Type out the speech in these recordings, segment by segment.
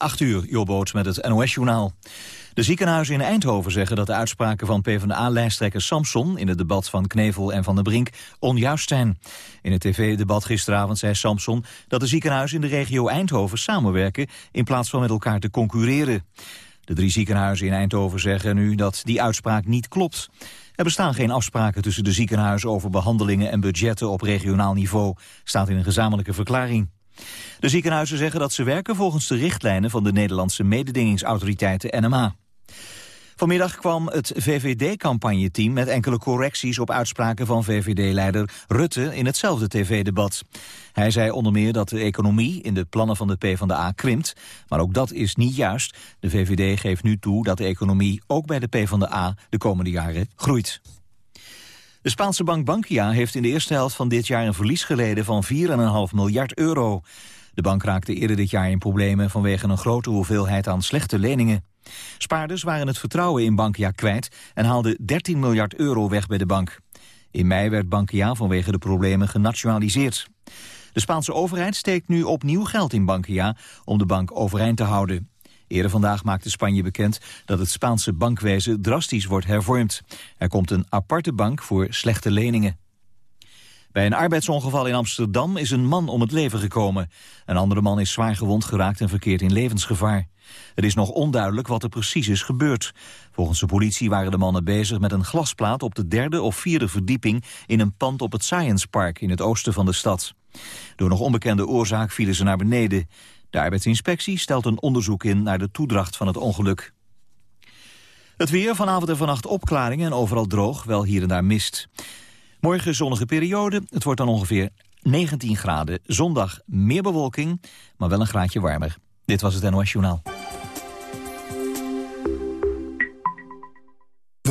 8 uur, Jobboot met het NOS-journaal. De ziekenhuizen in Eindhoven zeggen dat de uitspraken van PvdA-lijsttrekker Samson... in het debat van Knevel en Van der Brink onjuist zijn. In het tv-debat gisteravond zei Samson dat de ziekenhuizen in de regio Eindhoven samenwerken... in plaats van met elkaar te concurreren. De drie ziekenhuizen in Eindhoven zeggen nu dat die uitspraak niet klopt. Er bestaan geen afspraken tussen de ziekenhuizen over behandelingen en budgetten op regionaal niveau, staat in een gezamenlijke verklaring. De ziekenhuizen zeggen dat ze werken volgens de richtlijnen van de Nederlandse mededingingsautoriteiten NMA. Vanmiddag kwam het VVD-campagneteam met enkele correcties op uitspraken van VVD-leider Rutte in hetzelfde tv-debat. Hij zei onder meer dat de economie in de plannen van de PvdA krimpt, maar ook dat is niet juist. De VVD geeft nu toe dat de economie ook bij de PvdA de komende jaren groeit. De Spaanse bank Bankia heeft in de eerste helft van dit jaar een verlies geleden van 4,5 miljard euro. De bank raakte eerder dit jaar in problemen vanwege een grote hoeveelheid aan slechte leningen. Spaarders waren het vertrouwen in Bankia kwijt en haalden 13 miljard euro weg bij de bank. In mei werd Bankia vanwege de problemen genationaliseerd. De Spaanse overheid steekt nu opnieuw geld in Bankia om de bank overeind te houden. Eerder vandaag maakte Spanje bekend dat het Spaanse bankwezen drastisch wordt hervormd. Er komt een aparte bank voor slechte leningen. Bij een arbeidsongeval in Amsterdam is een man om het leven gekomen. Een andere man is zwaar gewond geraakt en verkeert in levensgevaar. Het is nog onduidelijk wat er precies is gebeurd. Volgens de politie waren de mannen bezig met een glasplaat op de derde of vierde verdieping in een pand op het Science Park in het oosten van de stad. Door nog onbekende oorzaak vielen ze naar beneden. De arbeidsinspectie stelt een onderzoek in naar de toedracht van het ongeluk. Het weer, vanavond en vannacht opklaringen en overal droog, wel hier en daar mist. Morgen zonnige periode, het wordt dan ongeveer 19 graden. Zondag meer bewolking, maar wel een graadje warmer. Dit was het NOS Journaal.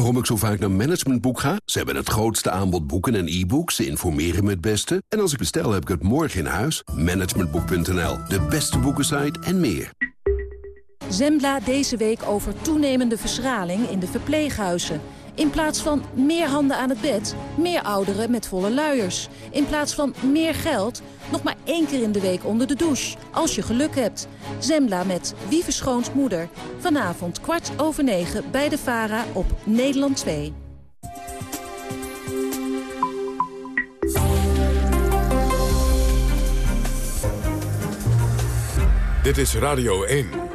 Waarom ik zo vaak naar Managementboek ga? Ze hebben het grootste aanbod boeken en e-books. Ze informeren me het beste. En als ik bestel, heb ik het morgen in huis. Managementboek.nl, de beste boekensite en meer. Zembla deze week over toenemende verschraling in de verpleeghuizen. In plaats van meer handen aan het bed, meer ouderen met volle luiers. In plaats van meer geld, nog maar één keer in de week onder de douche. Als je geluk hebt. Zembla met Wie verschoont moeder. Vanavond kwart over negen bij de VARA op Nederland 2. Dit is Radio 1.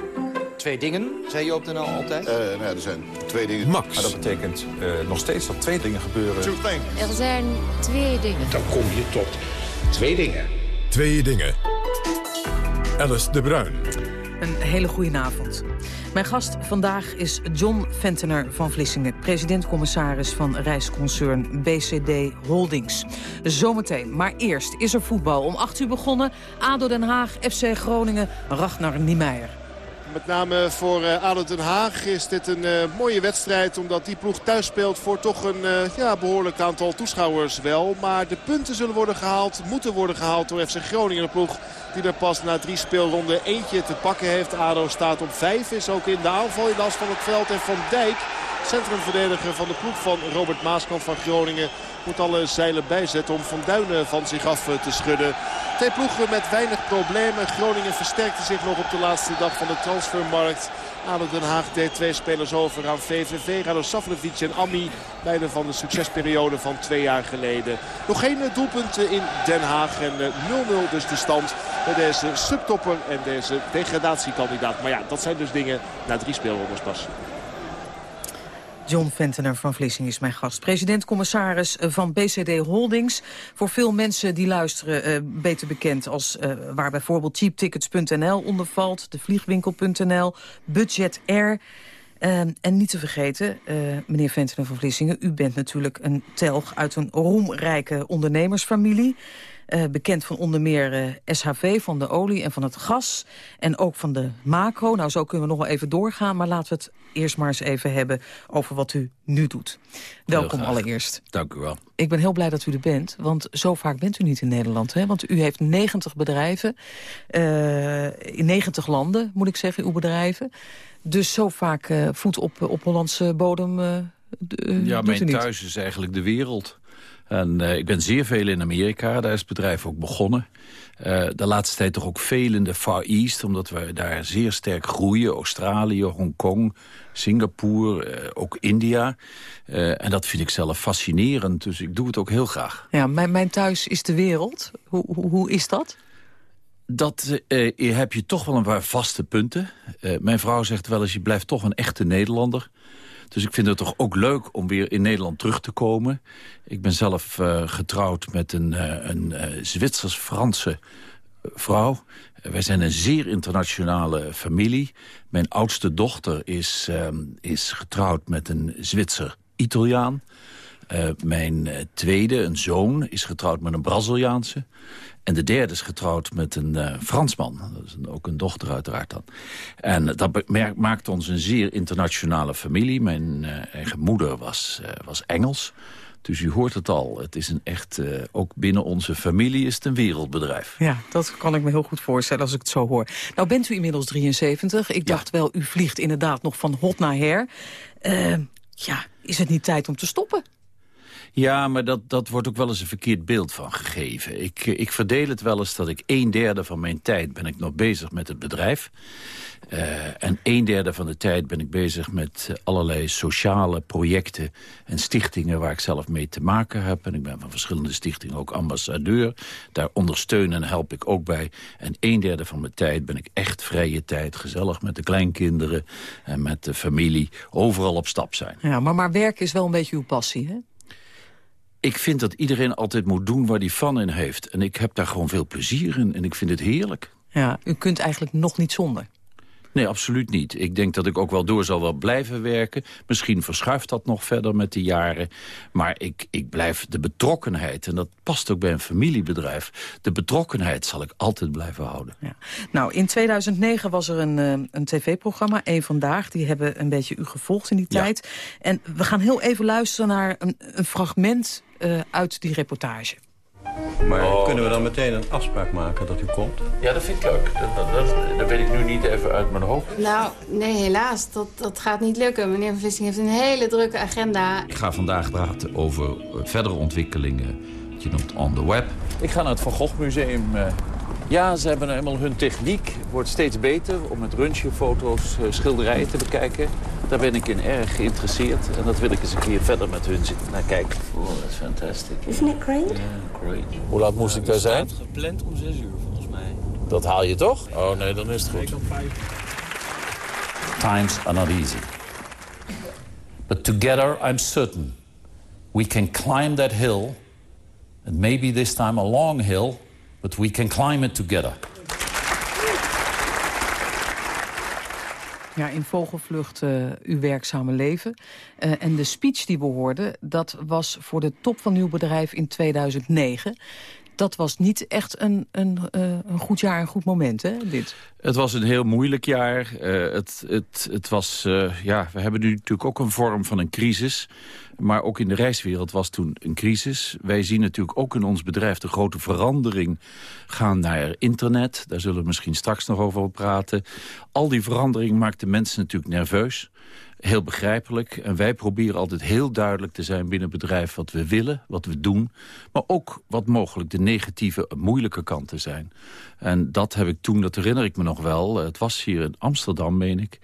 Twee dingen, zei je op de NL altijd? Uh, nou ja, er zijn twee dingen. Max. Maar dat betekent uh, nog steeds dat twee dingen gebeuren. Er zijn twee dingen. Dan kom je tot twee dingen. Twee dingen. Alice de Bruin. Een hele goede avond. Mijn gast vandaag is John Ventener van Vlissingen... president-commissaris van reisconcern BCD Holdings. Zometeen, maar eerst is er voetbal. Om 8 uur begonnen, ADO Den Haag, FC Groningen, Ragnar Niemeyer. Met name voor uh, Den Haag is dit een uh, mooie wedstrijd. Omdat die ploeg thuis speelt voor toch een uh, ja, behoorlijk aantal toeschouwers wel. Maar de punten zullen worden gehaald, moeten worden gehaald door FC Groningen. De ploeg die er pas na drie speelronden eentje te pakken heeft. ADO staat op vijf, is ook in de aanval in de as van het veld. En Van Dijk, centrumverdediger van de ploeg van Robert Maaskant van Groningen... moet alle zeilen bijzetten om Van Duinen van zich af te schudden. Twee ploegen met weinig problemen. Groningen versterkte zich nog op de laatste dag van de transfermarkt. ADO Den Haag deed twee spelers over aan VVV. Rado Savlevic en Ami. Beide van de succesperiode van twee jaar geleden. Nog geen doelpunten in Den Haag. En 0-0 dus de stand bij deze subtopper en deze degradatiekandidaat. Maar ja, dat zijn dus dingen na drie speelrondes pas. John Ventener van Vlissing is mijn gast. President-commissaris van BCD Holdings. Voor veel mensen die luisteren uh, beter bekend als uh, waar bijvoorbeeld cheaptickets.nl onder valt. De vliegwinkel.nl, Budget Air. En niet te vergeten, meneer Ventener van Vlissingen... u bent natuurlijk een telg uit een roemrijke ondernemersfamilie. Uh, bekend van onder meer uh, SHV, van de olie en van het gas. En ook van de macro. Nou, zo kunnen we nog wel even doorgaan. Maar laten we het eerst maar eens even hebben over wat u nu doet. Welkom allereerst. Dank u wel. Ik ben heel blij dat u er bent. Want zo vaak bent u niet in Nederland. Hè? Want u heeft 90 bedrijven. Uh, in 90 landen, moet ik zeggen, uw bedrijven. Dus zo vaak voet op, op Hollandse bodem... ja, mijn thuis is eigenlijk de wereld. En ik ben zeer veel in Amerika, daar is het bedrijf ook begonnen. de laatste tijd toch ook veel in de Far East, omdat we daar zeer sterk groeien. Australië, Hongkong, Singapore, ook India. en dat vind ik zelf fascinerend, dus ik doe het ook heel graag. Ja, mijn, mijn thuis is de wereld. Hoe, hoe, hoe is dat? dat uh, heb je toch wel een paar vaste punten. Mijn vrouw zegt wel eens, je blijft toch een echte Nederlander. Dus ik vind het toch ook leuk om weer in Nederland terug te komen. Ik ben zelf uh, getrouwd met een, een Zwitsers-Franse vrouw. wij zijn een zeer internationale familie. Mijn oudste dochter is, is getrouwd met een Zwitser-Italiaan. Mijn tweede, een zoon, is getrouwd met een Braziliaanse. En de derde is getrouwd met een uh, Fransman. Dat is ook een dochter uiteraard dan. En dat maakt ons een zeer internationale familie. Mijn uh, eigen moeder was, was Engels. Dus u hoort het al. Het is een echt, ook binnen onze familie is het een wereldbedrijf. Ja, dat kan ik me heel goed voorstellen als ik het zo hoor. Nou bent u inmiddels 73. Ik dacht wel, u vliegt inderdaad nog van hot naar her. ja, is het niet tijd om te stoppen? Ja, maar dat, dat wordt ook wel eens een verkeerd beeld van gegeven. Ik, ik verdeel het wel eens dat ik een derde van mijn tijd ben ik nog bezig met het bedrijf. Uh, en een derde van de tijd ben ik bezig met allerlei sociale projecten en stichtingen waar ik zelf mee te maken heb. En ik ben van verschillende stichtingen ook ambassadeur. Daar ondersteunen en help ik ook bij. En een derde van mijn tijd ben ik echt vrije tijd, gezellig met de kleinkinderen en met de familie, overal op stap zijn. Ja, maar, maar werk is wel een beetje uw passie, hè? Ik vind dat iedereen altijd moet doen waar hij van in heeft. En ik heb daar gewoon veel plezier in en ik vind het heerlijk. Ja, u kunt eigenlijk nog niet zonder. Nee, absoluut niet. Ik denk dat ik ook wel door zal wel blijven werken. Misschien verschuift dat nog verder met de jaren. Maar ik, ik blijf de betrokkenheid, en dat past ook bij een familiebedrijf... de betrokkenheid zal ik altijd blijven houden. Ja. Nou, in 2009 was er een, eh, een tv-programma, Eén Vandaag. Die hebben een beetje u gevolgd in die tijd. En we gaan heel even luisteren naar een, een fragment uh, uit die reportage. Maar oh. kunnen we dan meteen een afspraak maken dat u komt? Ja, dat vind ik leuk. Dat, dat, dat, weet ik nu niet even uit mijn hoofd. Nou, nee, helaas. Dat, dat gaat niet lukken. Meneer Van Vissing heeft een hele drukke agenda. Ik ga vandaag praten over eh, verdere ontwikkelingen. je noemt on the web. Ik ga naar het Van Gogh Museum uh, ja, ze hebben helemaal hun techniek. wordt steeds beter om met röntgenfoto's uh, schilderijen te bekijken. Daar ben ik in erg geïnteresseerd. En dat wil ik eens een keer verder met hun zitten naar kijken. Oh, dat is fantastisch. Isn't it great? Yeah, great. Hoe laat moest ik daar zijn? Het gepland om 6 uur volgens mij. Dat haal je toch? Oh nee, dan is het goed. Times are not easy. But together I'm certain we can climb that hill. And maybe this time a long hill but we can climb it together. Ja, in Vogelvlucht uh, uw werkzame leven. Uh, en de speech die we hoorden, dat was voor de top van uw bedrijf in 2009 dat was niet echt een, een, uh, een goed jaar, een goed moment, hè, dit? Het was een heel moeilijk jaar. Uh, het, het, het was, uh, ja, we hebben nu natuurlijk ook een vorm van een crisis. Maar ook in de reiswereld was toen een crisis. Wij zien natuurlijk ook in ons bedrijf de grote verandering gaan naar internet. Daar zullen we misschien straks nog over praten. Al die verandering maakt de mensen natuurlijk nerveus heel begrijpelijk. En wij proberen altijd heel duidelijk te zijn binnen het bedrijf wat we willen, wat we doen. Maar ook wat mogelijk de negatieve, moeilijke kanten zijn. En dat heb ik toen, dat herinner ik me nog wel, het was hier in Amsterdam, meen ik...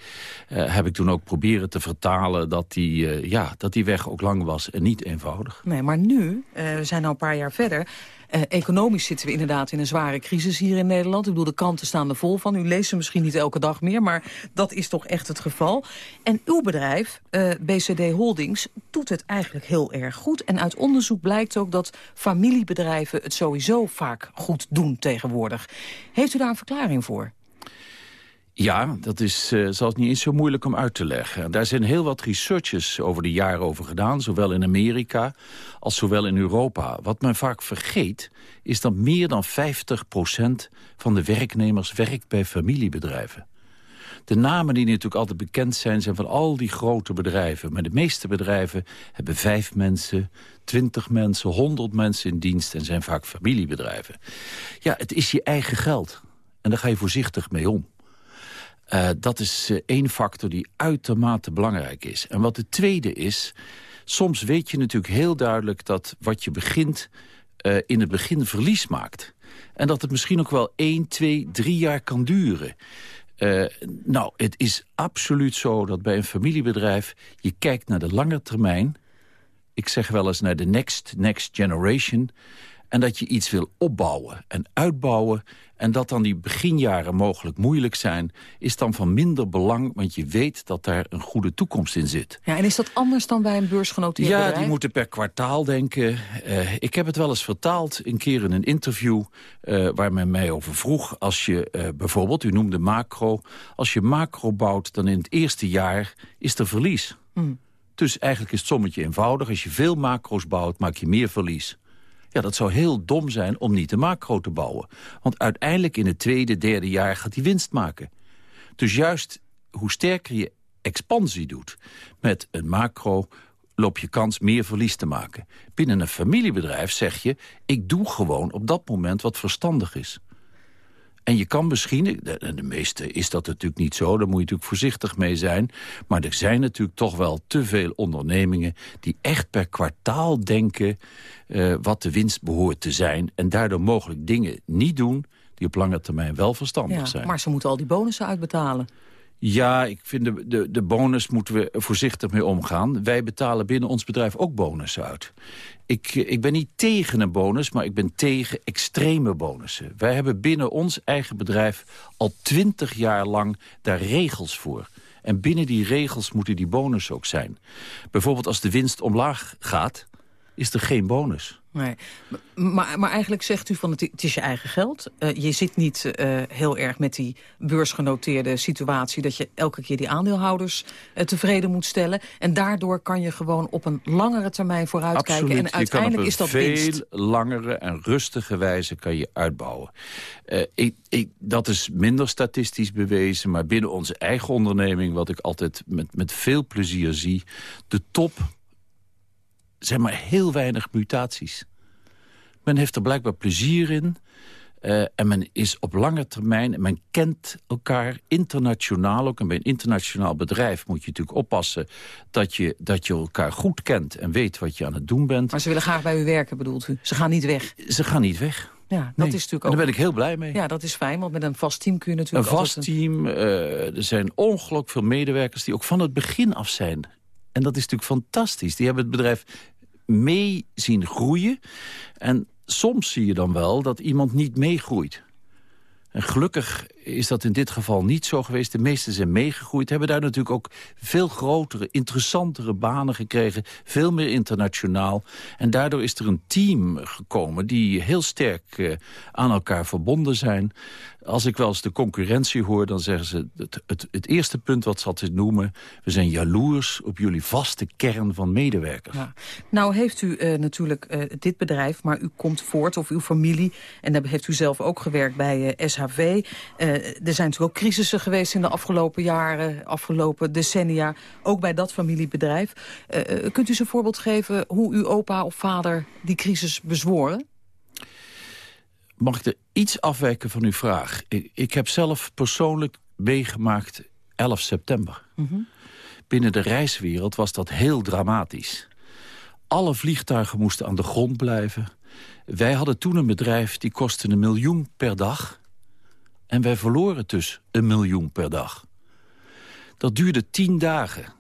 Uh, heb ik toen ook proberen te vertalen dat die, uh, ja, dat die weg ook lang was en niet eenvoudig. Nee, maar nu, uh, we zijn al een paar jaar verder... Uh, economisch zitten we inderdaad in een zware crisis hier in Nederland. Ik bedoel, de kranten staan er vol van. U leest ze misschien niet elke dag meer, maar dat is toch echt het geval. En uw bedrijf, uh, BCD Holdings, doet het eigenlijk heel erg goed. En uit onderzoek blijkt ook dat familiebedrijven het sowieso vaak goed doen tegenwoordig. Heeft u daar een verklaring voor? Ja, dat is uh, zelfs niet eens zo moeilijk om uit te leggen. Daar zijn heel wat researches over de jaren over gedaan... zowel in Amerika als zowel in Europa. Wat men vaak vergeet, is dat meer dan 50% van de werknemers werkt bij familiebedrijven. De namen die natuurlijk altijd bekend zijn, zijn van al die grote bedrijven. Maar de meeste bedrijven hebben vijf mensen, twintig mensen, honderd mensen in dienst... en zijn vaak familiebedrijven. Ja, het is je eigen geld. En daar ga je voorzichtig mee om. Uh, dat is uh, één factor die uitermate belangrijk is. En wat de tweede is, Soms weet je natuurlijk heel duidelijk dat wat je begint... Uh, in het begin verlies maakt. En dat het misschien ook wel 1, 2, 3 jaar kan duren. Nou, het is absoluut zo dat bij een familiebedrijf... je kijkt naar de lange termijn. Ik zeg wel eens naar de next, next generation. En dat je iets wil opbouwen en uitbouwen... en dat dan die beginjaren mogelijk moeilijk zijn... is dan van minder belang, want je weet dat daar een goede toekomst in zit. Ja, en is dat anders dan bij een beursgenoteerd ja, bedrijf? Ja, die moeten per kwartaal denken. Uh, ik heb het wel eens vertaald, een keer in een interview... Uh, waar men mij over vroeg. Als je uh, bijvoorbeeld, u noemde macro... als je macro bouwt, dan in het eerste jaar is er verlies. Hmm. Dus eigenlijk is het sommetje eenvoudig. Als je veel macro's bouwt, maak je meer verlies. Ja, dat zou heel dom zijn om niet de macro te bouwen. Want uiteindelijk in het tweede, derde jaar gaat hij winst maken. Dus juist hoe sterker je expansie doet met een macro loop je kans meer verlies te maken. Binnen een familiebedrijf zeg je... ik doe gewoon op dat moment wat verstandig is. En je kan misschien, de, de meeste is dat natuurlijk niet zo... daar moet je natuurlijk voorzichtig mee zijn. Maar er zijn natuurlijk toch wel te veel ondernemingen... die echt per kwartaal denken uh, wat de winst behoort te zijn... en daardoor mogelijk dingen niet doen die op lange termijn wel verstandig ja, zijn. Maar ze moeten al die bonussen uitbetalen. Ja, ik vind de, de, de bonus moeten we voorzichtig mee omgaan. Wij betalen binnen ons bedrijf ook bonussen uit. Ik, ik ben niet tegen een bonus, maar ik ben tegen extreme bonussen. Wij hebben binnen ons eigen bedrijf al twintig jaar lang daar regels voor. En binnen die regels moeten die bonussen ook zijn. Bijvoorbeeld als de winst omlaag gaat, is er geen bonus. Nee. Maar, maar eigenlijk zegt u van het, het is je eigen geld. Uh, je zit niet uh, heel erg met die beursgenoteerde situatie... dat je elke keer die aandeelhouders uh, tevreden moet stellen. En daardoor kan je gewoon op een langere termijn vooruitkijken. Absoluut. En uiteindelijk is dat veel winst. langere en rustige wijze kan je uitbouwen. Ik, ik, dat is minder statistisch bewezen, maar binnen onze eigen onderneming... wat ik altijd met, met veel plezier zie, de top zijn maar heel weinig mutaties. Men heeft er blijkbaar plezier in. Uh, en men is op lange termijn, men kent elkaar internationaal ook. En bij een internationaal bedrijf moet je natuurlijk oppassen... dat je, dat je elkaar goed kent en weet wat je aan het doen bent. Maar ze willen graag bij u werken, bedoelt u? Ze gaan niet weg? Ze gaan niet weg. Ja, dat nee. is natuurlijk en ook... daar ben ik heel blij mee. Ja, dat is fijn, want met een vast team kun je natuurlijk... Een vast team, uh, er zijn ongelooflijk veel medewerkers... die ook van het begin af zijn. En dat is natuurlijk fantastisch. Die hebben het bedrijf mee zien groeien. En soms zie je dan wel dat iemand niet meegroeit. En gelukkig is dat in dit geval niet zo geweest. De meesten zijn meegegroeid, hebben daar natuurlijk ook veel grotere, interessantere banen gekregen. Veel meer internationaal. En daardoor is er een team gekomen die heel sterk uh, aan elkaar verbonden zijn. Als ik wel eens de concurrentie hoor, dan zeggen ze... het, het, het eerste punt wat ze altijd noemen... we zijn jaloers op jullie vaste kern van medewerkers. Ja. Nou heeft u uh, natuurlijk uh, dit bedrijf, maar u komt voort, of uw familie... en daar heeft u zelf ook gewerkt bij uh, SHV. er zijn natuurlijk ook crisissen geweest in de afgelopen jaren... afgelopen decennia, ook bij dat familiebedrijf. kunt u eens een voorbeeld geven hoe uw opa of vader die crisis bezworen? Mag ik er iets afwijken van uw vraag? Ik, ik heb zelf persoonlijk meegemaakt 11 september. Mm -hmm. Binnen de reiswereld was dat heel dramatisch. Alle vliegtuigen moesten aan de grond blijven. Wij hadden toen een bedrijf die kostte een miljoen per dag. En wij verloren dus een miljoen per dag. Dat duurde tien dagen.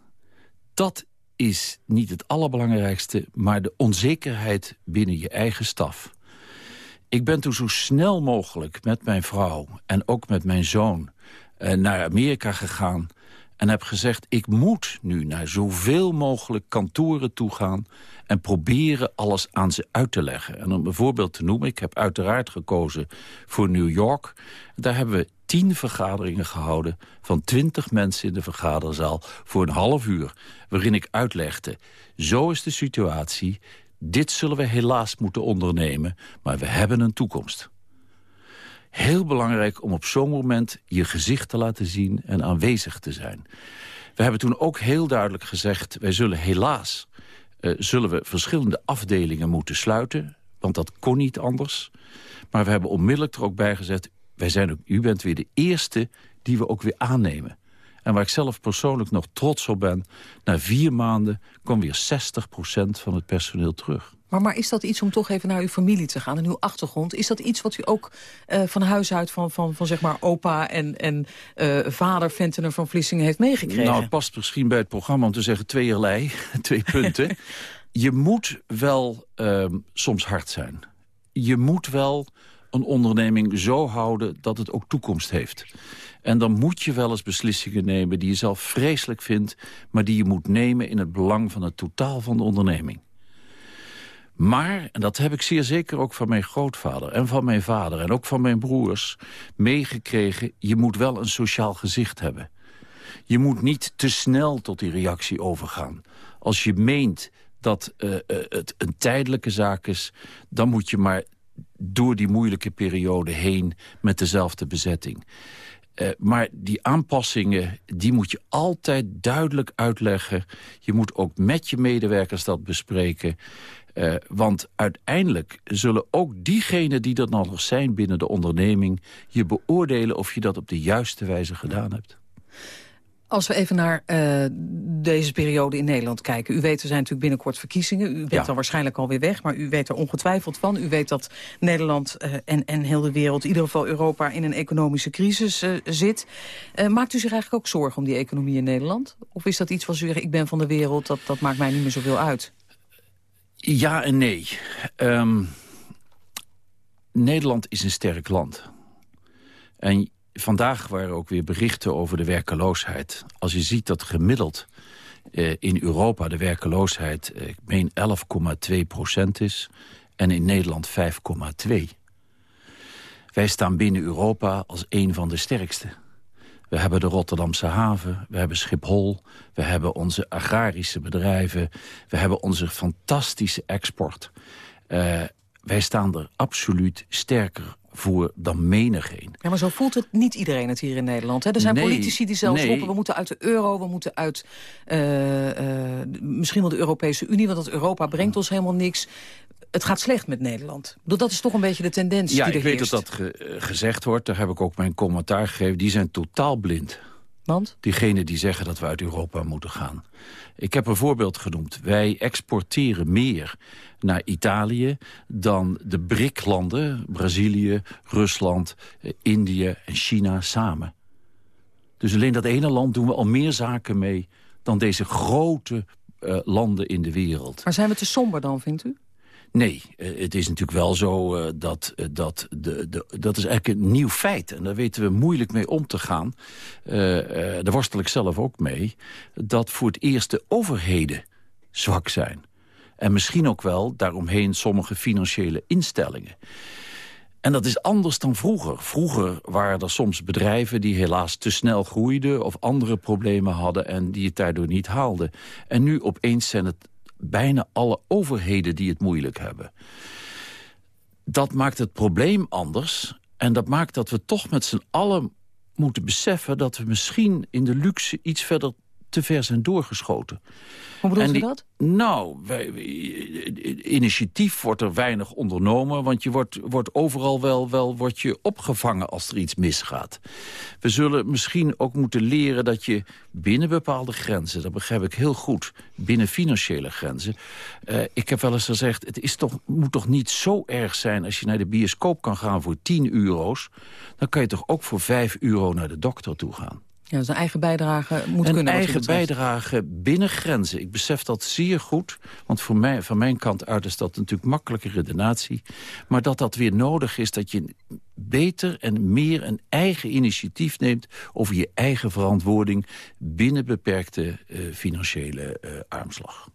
Dat is niet het allerbelangrijkste, maar de onzekerheid binnen je eigen staf. Ik ben toen zo snel mogelijk met mijn vrouw en ook met mijn zoon eh, naar Amerika gegaan en heb gezegd, ik moet nu naar zoveel mogelijk kantoren toe gaan en proberen alles aan ze uit te leggen. En om een voorbeeld te noemen, ik heb uiteraard gekozen voor New York. Daar hebben we tien vergaderingen gehouden van twintig mensen in de vergaderzaal voor een half uur, waarin ik uitlegde, zo is de situatie, dit zullen we helaas moeten ondernemen, maar we hebben een toekomst. Heel belangrijk om op zo'n moment je gezicht te laten zien en aanwezig te zijn. We hebben toen ook heel duidelijk gezegd... wij zullen helaas uh, zullen we verschillende afdelingen moeten sluiten. Want dat kon niet anders. Maar we hebben onmiddellijk er ook bij gezet... Wij zijn ook, u bent weer de eerste die we ook weer aannemen. En waar ik zelf persoonlijk nog trots op ben... na vier maanden kwam weer 60% van het personeel terug. Maar, maar is dat iets om toch even naar uw familie te gaan en uw achtergrond? Is dat iets wat u ook uh, van huis uit van, van, van zeg maar opa en, en uh, vader Ventener van Vlissingen heeft meegekregen? Nou, het past misschien bij het programma om te zeggen tweeërlei, twee punten. je moet wel uh, soms hard zijn. Je moet wel een onderneming zo houden dat het ook toekomst heeft. En dan moet je wel eens beslissingen nemen die je zelf vreselijk vindt... maar die je moet nemen in het belang van het totaal van de onderneming. Maar, en dat heb ik zeer zeker ook van mijn grootvader en van mijn vader... en ook van mijn broers meegekregen... je moet wel een sociaal gezicht hebben. Je moet niet te snel tot die reactie overgaan. Als je meent dat uh, uh, het een tijdelijke zaak is... dan moet je maar door die moeilijke periode heen met dezelfde bezetting. Uh, maar die aanpassingen, die moet je altijd duidelijk uitleggen. Je moet ook met je medewerkers dat bespreken. Uh, want uiteindelijk zullen ook diegenen die dat nog zijn binnen de onderneming... je beoordelen of je dat op de juiste wijze gedaan hebt. Als we even naar uh, deze periode in Nederland kijken. U weet, er zijn natuurlijk binnenkort verkiezingen. U bent ja. dan waarschijnlijk alweer weg, maar u weet er ongetwijfeld van. U weet dat Nederland uh, en, en heel de wereld, in ieder geval Europa... in een economische crisis uh, zit. maakt u zich eigenlijk ook zorgen om die economie in Nederland? Of is dat iets wat u zegt, ik ben van de wereld, dat, dat maakt mij niet meer zoveel uit? Ja en nee. Um, Nederland is een sterk land. En vandaag waren ook weer berichten over de werkeloosheid. Als je ziet dat gemiddeld eh, in Europa de werkeloosheid... Eh, ik meen 11,2 procent is en in Nederland 5,2. Wij staan binnen Europa als een van de sterkste. We hebben de Rotterdamse haven, we hebben Schiphol... we hebben onze agrarische bedrijven, we hebben onze fantastische export. Uh, wij staan er absoluut sterker voor dan menigeen. Ja, maar zo voelt het niet iedereen het hier in Nederland. Hè? Er zijn nee, politici die zelfs nee. roepen, we moeten uit de euro... we moeten uit uh, uh, misschien wel de Europese Unie... want dat Europa brengt ons helemaal niks het gaat slecht met Nederland. Dat is toch een beetje de tendens ja, die er ik weet dat dat ge gezegd wordt. Daar heb ik ook mijn commentaar gegeven. Die zijn totaal blind. Want? Diegenen die zeggen dat we uit Europa moeten gaan. Ik heb een voorbeeld genoemd. Wij exporteren meer naar Italië dan de BRIC-landen... Brazilië, Rusland, Indië en China samen. Dus alleen dat ene land doen we al meer zaken mee... dan deze grote uh, landen in de wereld. Maar zijn we te somber dan, vindt u? Nee, het is natuurlijk wel zo uh, dat, uh, dat... De, de, dat is eigenlijk een nieuw feit. En daar weten we moeilijk mee om te gaan. Daar worstel ik zelf ook mee. Dat voor het eerst de overheden zwak zijn. En misschien ook wel daaromheen sommige financiële instellingen. En dat is anders dan vroeger. Vroeger waren er soms bedrijven die helaas te snel groeiden... of andere problemen hadden en die het daardoor niet haalden. En nu opeens zijn het bijna alle overheden die het moeilijk hebben. Dat maakt het probleem anders. En dat maakt dat we toch met z'n allen moeten beseffen... dat we misschien in de luxe iets verder te ver zijn doorgeschoten. Hoe bedoelt u dat? Nou, wij, initiatief wordt er weinig ondernomen... want je wordt, wordt overal wel, wel wordt je opgevangen als er iets misgaat. We zullen misschien ook moeten leren dat je binnen bepaalde grenzen... dat begrijp ik heel goed, binnen financiële grenzen... Uh, ik heb wel eens gezegd, het is toch, moet toch niet zo erg zijn... als je naar de bioscoop kan gaan voor 10 euro's... dan kan je toch ook voor 5 euro naar de dokter toe gaan. Ja, een eigen bijdrage moet een kunnen. Een eigen bijdrage binnen grenzen. Ik besef dat zeer goed. Want voor mij, van mijn kant uit is dat natuurlijk makkelijke redenatie. Maar dat dat weer nodig is dat je beter en meer een eigen initiatief neemt... over je eigen verantwoording binnen beperkte uh, financiële uh, armslag.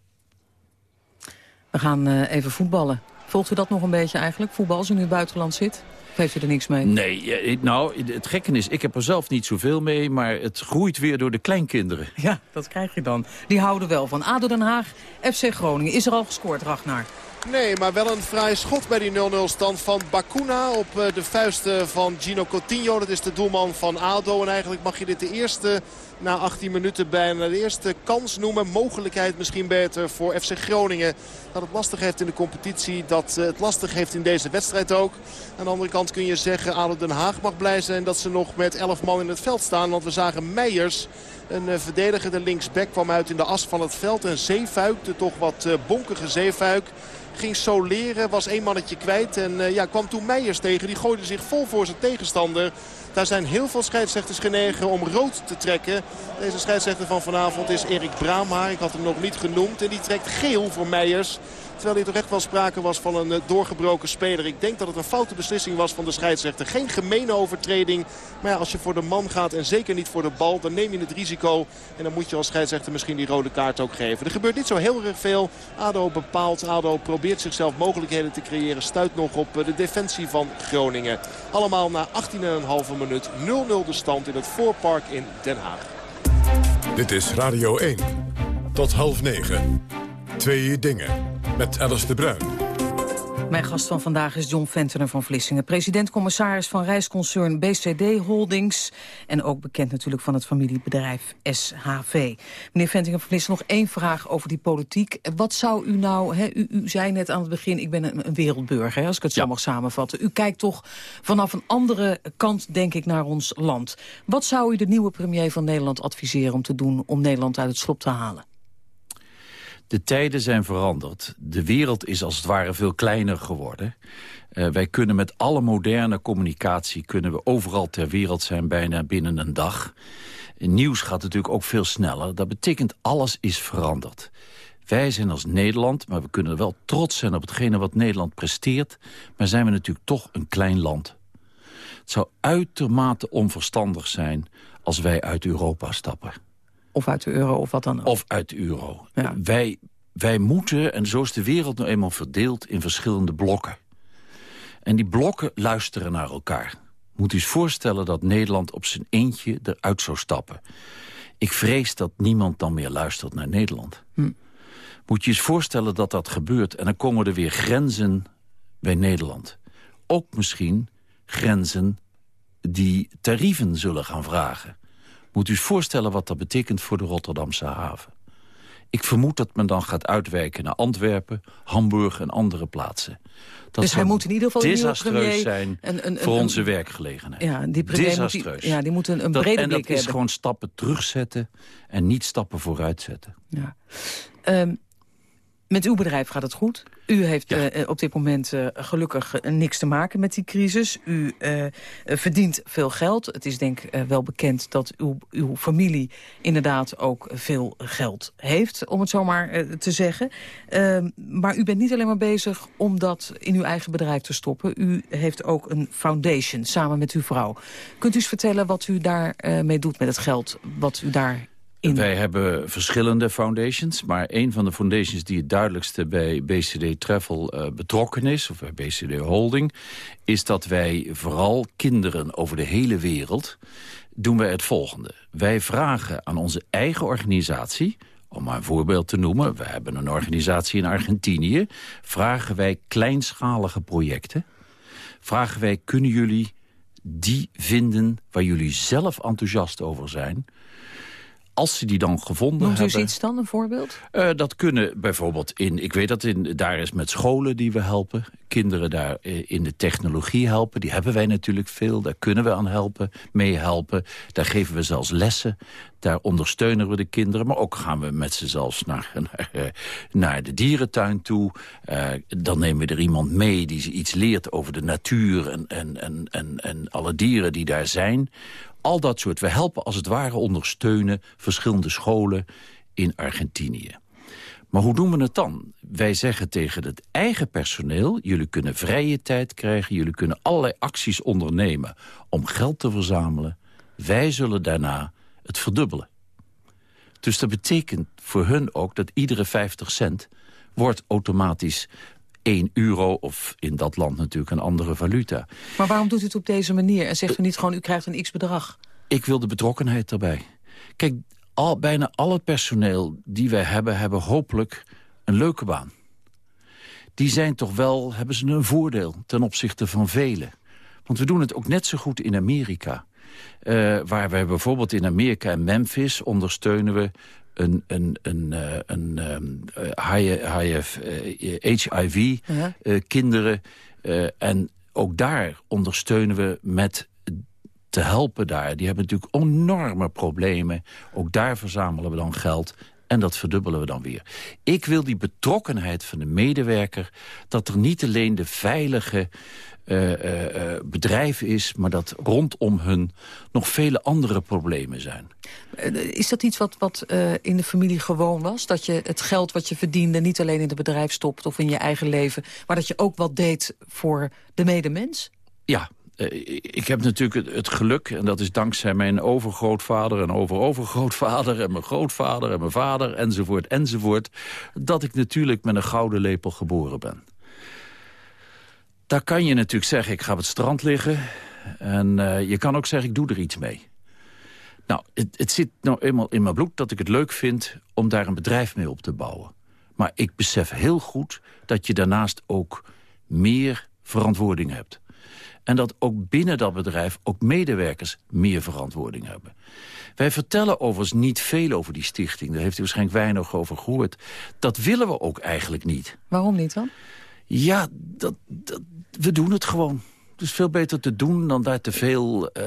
We gaan uh, even voetballen. Volgt u dat nog een beetje eigenlijk, voetbal, als u nu buitenland zit? Of heeft u er niks mee? Nee, nou, het gekke is, ik heb er zelf niet zoveel mee... maar het groeit weer door de kleinkinderen. Ja, dat krijg je dan. Die houden wel van ADO Den Haag, FC Groningen. Is er al gescoord, Ragnar? Nee, maar wel een vrij schot bij die 0-0 stand van Bakuna op de vuisten van Gino Coutinho. Dat is de doelman van ADO. En eigenlijk mag je dit de eerste na 18 minuten bijna de eerste kans noemen. Mogelijkheid misschien beter voor FC Groningen. Dat het lastig heeft in de competitie. Dat het lastig heeft in deze wedstrijd ook. Aan de andere kant kun je zeggen... ADO Den Haag mag blij zijn dat ze nog met 11 man in het veld staan. Want we zagen Meijers, een uh, verdediger, de linksback, kwam uit in de as van het veld. En Zeefuik, de toch wat uh, bonkige Zeefuik ging soleren, was één mannetje kwijt. En ja, kwam toen Meijers tegen. Die gooide zich vol voor zijn tegenstander. Daar zijn heel veel scheidsrechters genegen om rood te trekken. Deze scheidsrechter van vanavond is Erik Braamhaar. Ik had hem nog niet genoemd. En die trekt geel voor Meijers. Terwijl hier toch echt wel sprake was van een doorgebroken speler. Ik denk dat het een foute beslissing was van de scheidsrechter. Geen gemene overtreding. Maar ja, als je voor de man gaat en zeker niet voor de bal... dan neem je het risico. En dan moet je als scheidsrechter misschien die rode kaart ook geven. Er gebeurt niet zo heel erg veel. ADO bepaalt. ADO probeert zichzelf mogelijkheden te creëren. Stuit nog op de defensie van Groningen. Allemaal na 18,5 minuut 0-0 de stand in het voorpark in Den Haag. Dit is Radio 1. Tot half negen. Twee dingen met Alice de Bruin. Mijn gast van vandaag is John Ventener van Vlissingen. President-commissaris van reisconcern BCD Holdings. En ook bekend natuurlijk van het familiebedrijf SHV. Meneer Ventener van Vlissingen, nog één vraag over die politiek. Wat zou u nou, hè, u, u zei net aan het begin, ik ben een, een wereldburger, hè, als ik het zo ja. mag samenvatten. U kijkt toch vanaf een andere kant, denk ik, naar ons land. Wat zou u de nieuwe premier van Nederland adviseren om te doen om Nederland uit het slop te halen? De tijden zijn veranderd. De wereld is als het ware veel kleiner geworden. Uh, wij kunnen met alle moderne communicatie... kunnen we overal ter wereld zijn bijna binnen een dag. Nieuws gaat natuurlijk ook veel sneller. Dat betekent alles is veranderd. Wij zijn als Nederland, maar we kunnen wel trots zijn op hetgene wat Nederland presteert. Maar zijn we natuurlijk toch een klein land. Het zou uitermate onverstandig zijn als wij uit Europa stappen. Of uit de euro, of wat dan ook. Of uit de euro. Ja. Wij, wij moeten, en zo is de wereld nou eenmaal verdeeld... in verschillende blokken. En die blokken luisteren naar elkaar. Moet u eens voorstellen dat Nederland op zijn eentje eruit zou stappen. Ik vrees dat niemand dan meer luistert naar Nederland. Hm. Moet je eens voorstellen dat dat gebeurt... en dan komen er weer grenzen bij Nederland. Ook misschien grenzen die tarieven zullen gaan vragen. Moet u eens voorstellen wat dat betekent voor de Rotterdamse haven. Ik vermoed dat men dan gaat uitwijken naar Antwerpen, Hamburg en andere plaatsen. Dat dus hij moet in ieder geval desastreus zijn een, een, voor een, onze werkgelegenheid. Ja, die desastreus. Die, ja, die moet een, een dat, brede en blik dat is gewoon stappen terugzetten en niet stappen vooruitzetten. Ja. Um, met uw bedrijf gaat het goed. U heeft ja. uh, op dit moment uh, gelukkig uh, niks te maken met die crisis. U verdient veel geld. Het is denk ik wel bekend dat uw, uw familie inderdaad ook veel geld heeft, om het zo maar te zeggen. Ehm, maar u bent niet alleen maar bezig om dat in uw eigen bedrijf te stoppen. U heeft ook een foundation samen met uw vrouw. Kunt u eens vertellen wat u daarmee mee doet met het geld wat u daar Wij hebben verschillende foundations, maar een van de foundations die het duidelijkste bij BCD Travel uh, betrokken is, of bij BCD Holding, is dat wij vooral kinderen over de hele wereld doen wij het volgende. Wij vragen aan onze eigen organisatie, om maar een voorbeeld te noemen, we hebben een organisatie in Argentinië, vragen wij kleinschalige projecten. Vragen wij, kunnen jullie die vinden waar jullie zelf enthousiast over zijn als ze die dan gevonden Noemt u hebben... iets dan, een voorbeeld? Uh, dat kunnen bijvoorbeeld in... Ik weet dat in, daar is met scholen die we helpen. Kinderen daar in de technologie helpen. Die hebben wij natuurlijk veel. Daar kunnen we aan helpen, meehelpen. Daar geven we zelfs lessen. Daar ondersteunen we de kinderen. Maar ook gaan we met ze zelfs naar, naar, naar de dierentuin toe. Uh, dan nemen we er iemand mee die ze iets leert over de natuur... en, en, en, en, en alle dieren die daar zijn al dat soort. We helpen als het ware ondersteunen verschillende scholen in Argentinië. Maar hoe doen we het dan? Wij zeggen tegen het eigen personeel... jullie kunnen vrije tijd krijgen, jullie kunnen allerlei acties ondernemen... om geld te verzamelen. Wij zullen daarna het verdubbelen. Dus dat betekent voor hun ook dat iedere 50 cent... wordt automatisch 1 euro of in dat land natuurlijk een andere valuta. Maar waarom doet u het op deze manier en zegt u niet gewoon u krijgt een x-bedrag? Ik wil de betrokkenheid erbij. Kijk, al, bijna al het personeel die wij hebben, hebben hopelijk een leuke baan. Die zijn toch wel, hebben ze een voordeel ten opzichte van velen. Want we doen het ook net zo goed in Amerika. Uh, waar wij bijvoorbeeld in Amerika en Memphis ondersteunen we een, een, een, uh, een um, HIV, uh, HIV ja. kinderen. en ook daar ondersteunen we met te helpen daar. Die hebben natuurlijk enorme problemen. Ook daar verzamelen we dan geld. En dat verdubbelen we dan weer. Ik wil die betrokkenheid van de medewerker... dat er niet alleen de veilige uh, uh, bedrijf is... maar dat rondom hun nog vele andere problemen zijn. Is dat iets wat, wat in de familie gewoon was? Dat je het geld wat je verdiende niet alleen in het bedrijf stopt... of in je eigen leven, maar dat je ook wat deed voor de medemens? Ja, ik heb natuurlijk het, geluk, en dat is dankzij mijn overgrootvader... en overovergrootvader en mijn grootvader en mijn vader, enzovoort, enzovoort... dat ik natuurlijk met een gouden lepel geboren ben. Daar kan je natuurlijk zeggen, ik ga op het strand liggen... en uh, je kan ook zeggen, ik doe er iets mee. Nou, het, het zit nou eenmaal in mijn bloed dat ik het leuk vind... om daar een bedrijf mee op te bouwen. Maar ik besef heel goed dat je daarnaast ook meer verantwoording hebt. En dat ook binnen dat bedrijf ook medewerkers meer verantwoording hebben. Wij vertellen overigens niet veel over die stichting. Daar heeft u waarschijnlijk weinig over gehoord. Dat willen we ook eigenlijk niet. Waarom niet dan? Ja, dat, dat we doen het gewoon. Het is veel beter te doen dan daar te veel uh,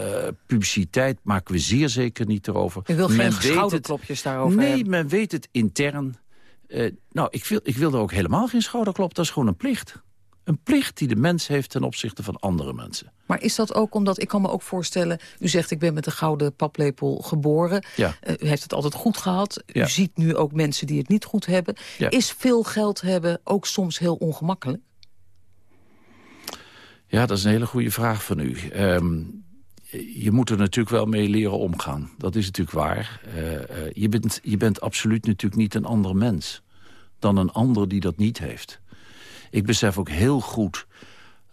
publiciteit maken we zeer zeker niet erover. U wil geen schouderklopjes daarover Nee, hebben. men weet het intern. Uh, nou, ik wil, ik wil er ook helemaal geen schouderklop. Dat is gewoon een plicht. Een plicht die de mens heeft ten opzichte van andere mensen. Maar is dat ook omdat, ik kan me ook voorstellen... u zegt ik ben met de gouden paplepel geboren. Ja. Uh, u heeft het altijd goed gehad. Ja. U ziet nu ook mensen die het niet goed hebben. Ja. Is veel geld hebben ook soms heel ongemakkelijk? Ja, dat is een hele goede vraag van u. Um, je moet er natuurlijk wel mee leren omgaan. Dat is natuurlijk waar. Uh, uh, je, bent, je bent absoluut natuurlijk niet een ander mens... dan een ander die dat niet heeft. Ik besef ook heel goed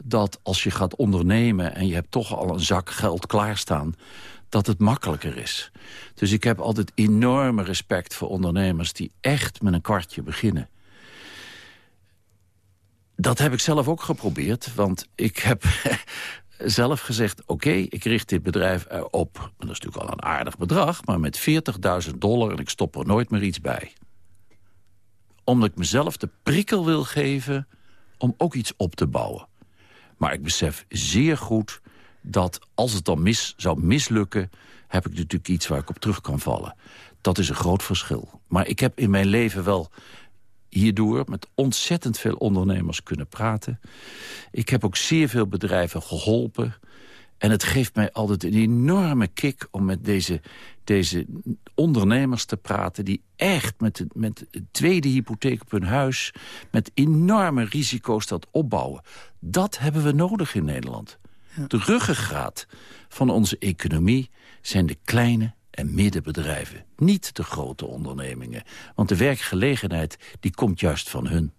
dat als je gaat ondernemen... en je hebt toch al een zak geld klaarstaan dat het makkelijker is. Dus ik heb altijd enorme respect voor ondernemers... die echt met een kwartje beginnen. Dat heb ik zelf ook geprobeerd, want ik heb zelf gezegd... oké, ik richt dit bedrijf op, dat is natuurlijk al een aardig bedrag... maar met 40.000 dollar en ik stop er nooit meer iets bij. Omdat ik mezelf de prikkel wil geven om ook iets op te bouwen. Maar ik besef zeer goed dat als het dan mis zou mislukken... heb ik natuurlijk iets waar ik op terug kan vallen. Dat is een groot verschil. Maar ik heb in mijn leven wel hierdoor met ontzettend veel ondernemers kunnen praten. Ik heb ook zeer veel bedrijven geholpen. En het geeft mij altijd een enorme kick om met deze, deze ondernemers te praten... die echt met de, met de tweede hypotheek op hun huis... met enorme risico's dat opbouwen. Dat hebben we nodig in Nederland. De ruggengraat van onze economie zijn de kleine en middenbedrijven. Niet de grote ondernemingen. Want de werkgelegenheid die komt juist van hun.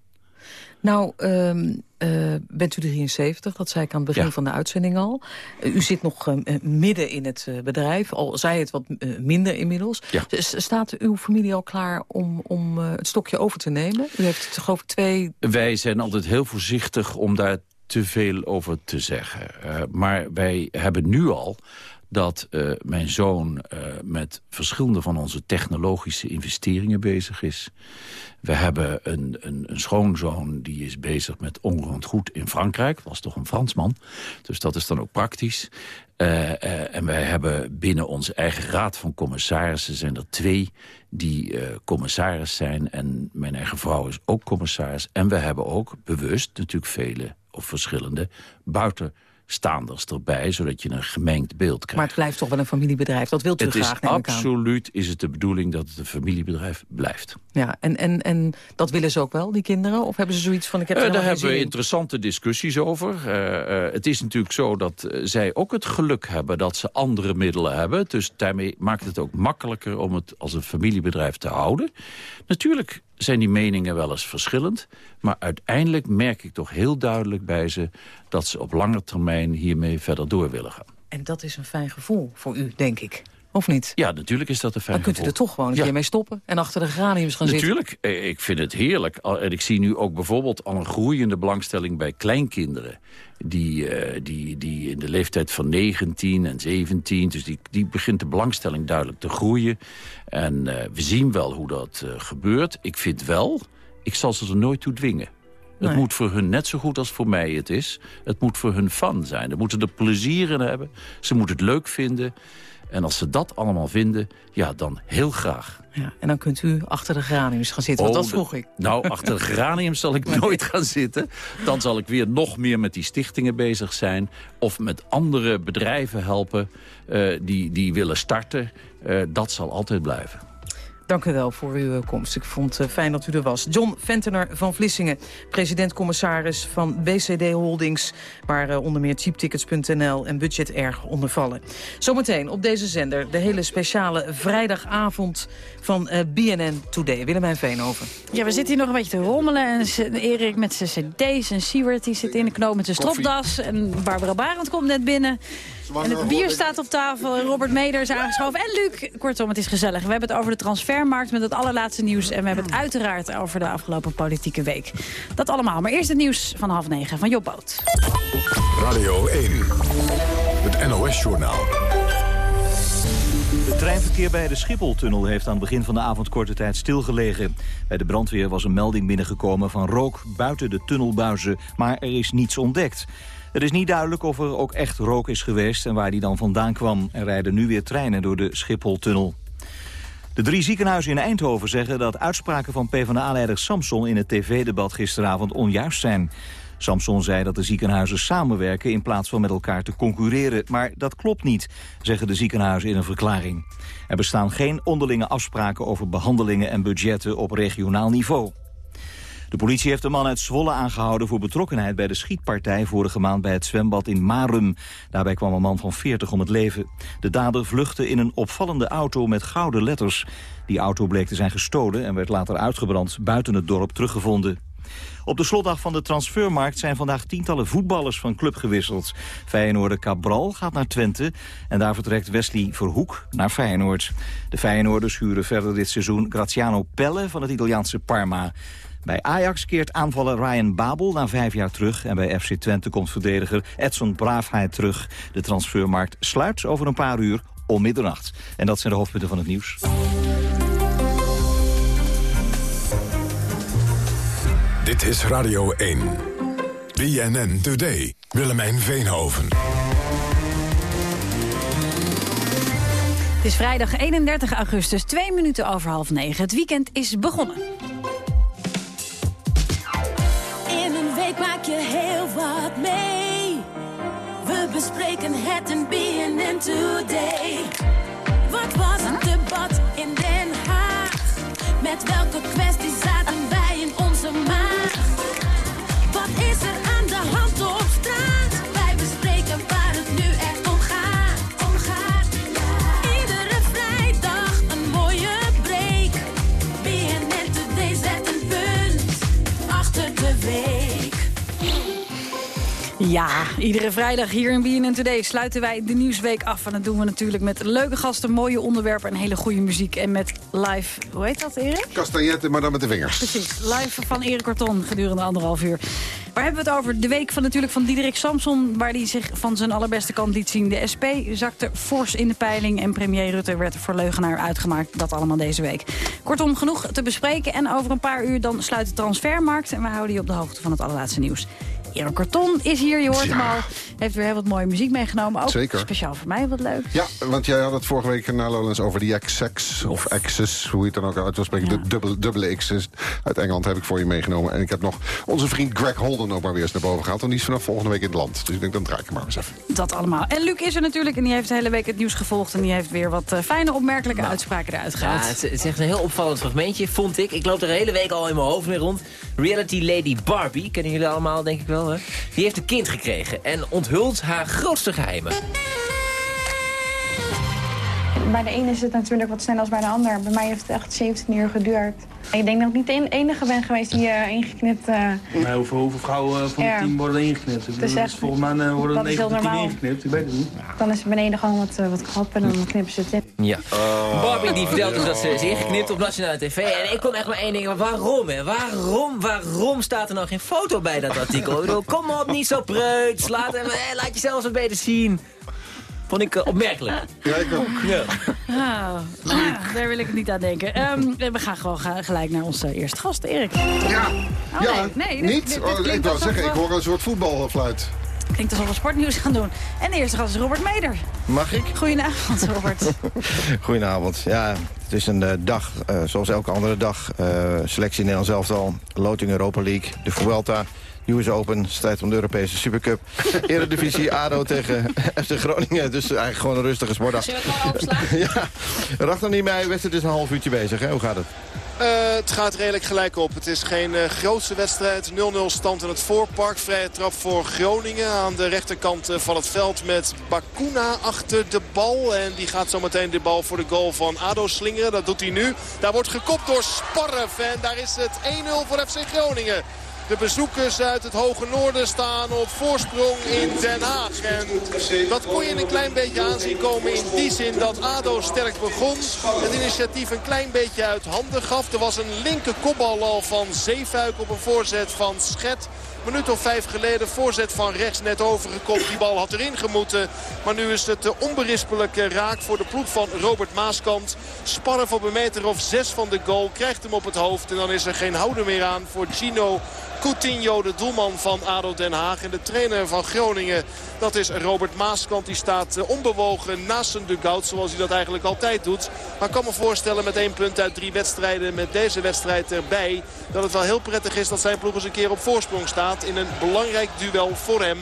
Nou, um, uh, bent u 73, dat zei ik aan het begin Ja. van de uitzending al. Uh, u zit nog uh, midden in het bedrijf, al zei het wat minder inmiddels. Ja. Staat uw familie al klaar om, om het stokje over te nemen? U heeft het geloof ik twee... Wij zijn altijd heel voorzichtig om daar te veel over te zeggen. Maar wij hebben nu al dat uh, mijn zoon uh, met verschillende van onze technologische investeringen bezig is. We hebben een, een, een schoonzoon die is bezig met onroerend goed in Frankrijk. Was toch een Fransman, dus dat is dan ook praktisch. Uh, en wij hebben binnen onze eigen raad van commissarissen... zijn er twee die commissaris zijn. En mijn eigen vrouw is ook commissaris. En we hebben ook bewust natuurlijk vele of verschillende buiten staanders erbij, zodat je een gemengd beeld krijgt. Maar het blijft toch wel een familiebedrijf, dat wilt u het graag, is absoluut is het de bedoeling dat het een familiebedrijf blijft. Ja, en, en, en dat willen ze ook wel, die kinderen? Of hebben ze zoiets van, ik heb er Uh, daar hebben we interessante discussies over. Uh, uh, het is natuurlijk zo dat zij ook het geluk hebben dat ze andere middelen hebben. Dus daarmee maakt het ook makkelijker om het als een familiebedrijf te houden. Natuurlijk zijn die meningen wel eens verschillend. Maar uiteindelijk merk ik toch heel duidelijk bij ze... dat ze op lange termijn hiermee verder door willen gaan. En dat is een fijn gevoel voor u, denk ik. Of niet? Ja, natuurlijk is dat een fijn Dan kunt u er toch gewoon een Ja. keer mee stoppen... en achter de geraniums gaan zitten. Natuurlijk, eh, ik vind het heerlijk. En ik zie nu ook bijvoorbeeld al een groeiende belangstelling bij kleinkinderen. Die, eh, die, die in de leeftijd van 19 en 17, dus die, die begint de belangstelling duidelijk te groeien. En eh, we zien wel hoe dat gebeurt. Ik vind wel, ik zal ze er nooit toe dwingen. Het moet voor hun net zo goed als voor mij het is. Het moet voor hun fun zijn. Ze moeten er plezier in hebben. Ze moeten het leuk vinden. En als ze dat allemaal vinden, ja, dan heel graag. Ja, en dan kunt u achter de geraniums gaan zitten, want Oh, dat vroeg ik. Nou, achter de geranium zal ik nooit gaan zitten. Dan zal ik weer nog meer met die stichtingen bezig zijn. Of met andere bedrijven helpen eh, die, die willen starten. Eh, dat zal altijd blijven. Dank u wel voor uw eh, komst. Ik vond het fijn dat u er was. John Ventener van Vlissingen, president-commissaris van BCD Holdings... waar eh, onder meer cheaptickets.nl en Budget erg onder vallen. Zometeen op deze zender de hele speciale vrijdagavond van eh, BNN Today. Willemijn Veenhoven. Ja, we zitten hier nog een beetje te rommelen. En Erik met zijn cd's en Siewert die zit in de knoop met zijn stropdas. En Barbara Barend komt net binnen. En het bier staat op tafel. Robert Meder is aangeschoven. En Luc. Kortom, het is gezellig. We hebben het over de transfermarkt met het allerlaatste nieuws. En we hebben het uiteraard over de afgelopen politieke week. Dat allemaal. Maar eerst het nieuws van half negen van Job Boot. Radio 1, het NOS-journaal. Het treinverkeer bij de Schipholtunnel heeft aan het begin van de avond korte tijd stilgelegen. Bij de brandweer was een melding binnengekomen van rook buiten de tunnelbuizen, maar er is niets ontdekt. Het is niet duidelijk of er ook echt rook is geweest en waar die dan vandaan kwam. Er rijden nu weer treinen door de Schipholtunnel. De drie ziekenhuizen in Eindhoven zeggen dat uitspraken van PvdA-leider Samson in het tv-debat gisteravond onjuist zijn. Samson zei dat de ziekenhuizen samenwerken in plaats van met elkaar te concurreren. Maar dat klopt niet, zeggen de ziekenhuizen in een verklaring. Er bestaan geen onderlinge afspraken over behandelingen en budgetten op regionaal niveau. De politie heeft een man uit Zwolle aangehouden voor betrokkenheid bij de schietpartij vorige maand bij het zwembad in Marum. Daarbij kwam een man van 40 om het leven. De dader vluchtte in een opvallende auto met gouden letters. Die auto bleek te zijn gestolen en werd later uitgebrand buiten het dorp teruggevonden. Op de slotdag van de transfermarkt zijn vandaag tientallen voetballers van club gewisseld. Feyenoorder Cabral gaat naar Twente en daar vertrekt Wesley Verhoek naar Feyenoord. De Feyenoorders huren verder dit seizoen Graziano Pelle van het Italiaanse Parma. Bij Ajax keert aanvaller Ryan Babel na vijf jaar terug... en bij FC Twente komt verdediger Edson Braafheid terug. De transfermarkt sluit over een paar uur om middernacht. En dat zijn de hoofdpunten van het nieuws. Dit is Radio 1. BNN Today. Willemijn Veenhoven. Het is vrijdag 31 augustus, twee minuten over half negen. Het weekend is begonnen. Je heel wat mee. We bespreken het in BNN Today. Wat was het debat in Den Haag? Met welke kwestie Ja, iedere vrijdag hier in BNN Today sluiten wij de Nieuwsweek af. En dat doen we natuurlijk met leuke gasten, mooie onderwerpen en hele goede muziek. En met live, hoe heet dat Erik? Castagnetten, maar dan met de vingers. Precies, live van Erik Korton gedurende anderhalf uur. Waar hebben we het over? De week van natuurlijk van Diederik Samson... waar hij zich van zijn allerbeste kant liet zien. De SP zakte fors in de peiling en premier Rutte werd voor leugenaar uitgemaakt. Dat allemaal deze week. Kortom, genoeg te bespreken. En over een paar uur dan sluit de transfermarkt... en we houden je op de hoogte van het allerlaatste nieuws. Erik Korton is hier, je hoort hem al. Heeft weer heel wat mooie muziek meegenomen. Ook Zeker. speciaal voor mij wat leuk. Ja, want jij had het vorige week naar Lowlands over die X-Sex of X's, hoe je het dan ook uit wil spreken. De dubbele, dubbele X's uit Engeland heb ik voor je meegenomen. En ik heb nog onze vriend Greg Holden ook maar weer eens naar boven gehaald. En die is vanaf volgende week in het land. Dus ik denk, dan draai ik hem maar eens even. Dat allemaal. En Luc is er natuurlijk en die heeft de hele week het nieuws gevolgd... en die heeft weer wat eh, fijne opmerkelijke uitspraken eruit Ja, gehaald. het, het is echt een heel opvallend fragmentje, vond ik. Ik loop er de hele week al in mijn hoofd mee rond. Reality Lady Barbie, kennen jullie allemaal denk ik wel, Die heeft een kind gekregen en onthult haar grootste geheimen. Bij de ene is het natuurlijk wat sneller als bij de ander. Bij mij heeft het echt 17 uur geduurd. Ik denk dat ik niet de enige ben geweest die eh, ingeknipt... eh, Nee, hoeveel, hoeveel vrouwen eh, van Ja. het team worden ingeknipt? Het is bedoel, echt- volgens mij worden dat er is 9 heel van de 10 normaal. ingeknipt. Ik weet het niet. dan is er beneden gewoon wat, wat krap en dan knippen ze het in. Ja. Barbie die vertelt dus dat ze is ingeknipt op nationale tv. En ik kon echt maar één ding, maar waarom hè? Waarom, waarom staat er nou geen foto bij dat artikel? Ik bedoel, kom op, niet zo preuts. Laat, hem, eh, laat jezelf een beter zien. Vond ik eh, opmerkelijk. Ja, ik ook. Ja. Ah, ah, daar wil ik het niet aan denken. Ehm, we gaan gewoon ga- gelijk naar onze eerste gast, Erik. Ja, Oh, ja nee, nee, dit- niet? dit- dit Oh, ik wou zeggen, ik hoor een soort voetbalfluit. Klinkt alsof we sportnieuws gaan doen. En de eerste gast is Robert Meder. Mag ik? Goedenavond, Robert. Goedenavond. Ja, het is een eh, dag, eh, zoals elke andere dag. Eh, selectie Nederlands elftal, loting Europa League, de Vuelta... US Open, strijd om de Europese Supercup. Eredivisie, ADO tegen FC Groningen. Dus eigenlijk gewoon een rustige sportdag. Zullen we het opslaan? ja, Racht niet mee, wedstrijd is een half uurtje bezig. Hè? Hoe gaat het? Eh, het gaat redelijk gelijk op. Het is geen eh, grootste wedstrijd. 0-0 stand in het voorpark. Vrije trap voor Groningen aan de rechterkant eh, van het veld met Bakuna achter de bal. En die gaat zo meteen de bal voor de goal van ADO slingeren. Dat doet hij nu. Daar wordt gekopt door Sparrev en daar is het 1-0 voor FC Groningen. De bezoekers uit het hoge noorden staan op voorsprong in Den Haag. En dat kon je een klein beetje aanzien komen in die zin dat ADO sterk begon. Het initiatief een klein beetje uit handen gaf. Er was een linker kopbal al van Zeefuik op een voorzet van Schet. Minuut of vijf geleden voorzet van rechts net overgekopt. Die bal had erin gemoeten. Maar nu is het eh, onberispelijk raak voor de ploeg van Robert Maaskant. Sparren op een meter of zes van de goal. Krijgt hem op het hoofd. En dan is er geen houden meer aan voor Gino Coutinho, de doelman van ADO Den Haag. En de trainer van Groningen, dat is Robert Maaskant. Die staat eh, onbewogen naast zijn dugout, zoals hij dat eigenlijk altijd doet. Maar ik kan me voorstellen met één punt uit drie wedstrijden, met deze wedstrijd erbij... dat het wel heel prettig is dat zijn ploeg eens een keer op voorsprong staat... in een belangrijk duel voor hem.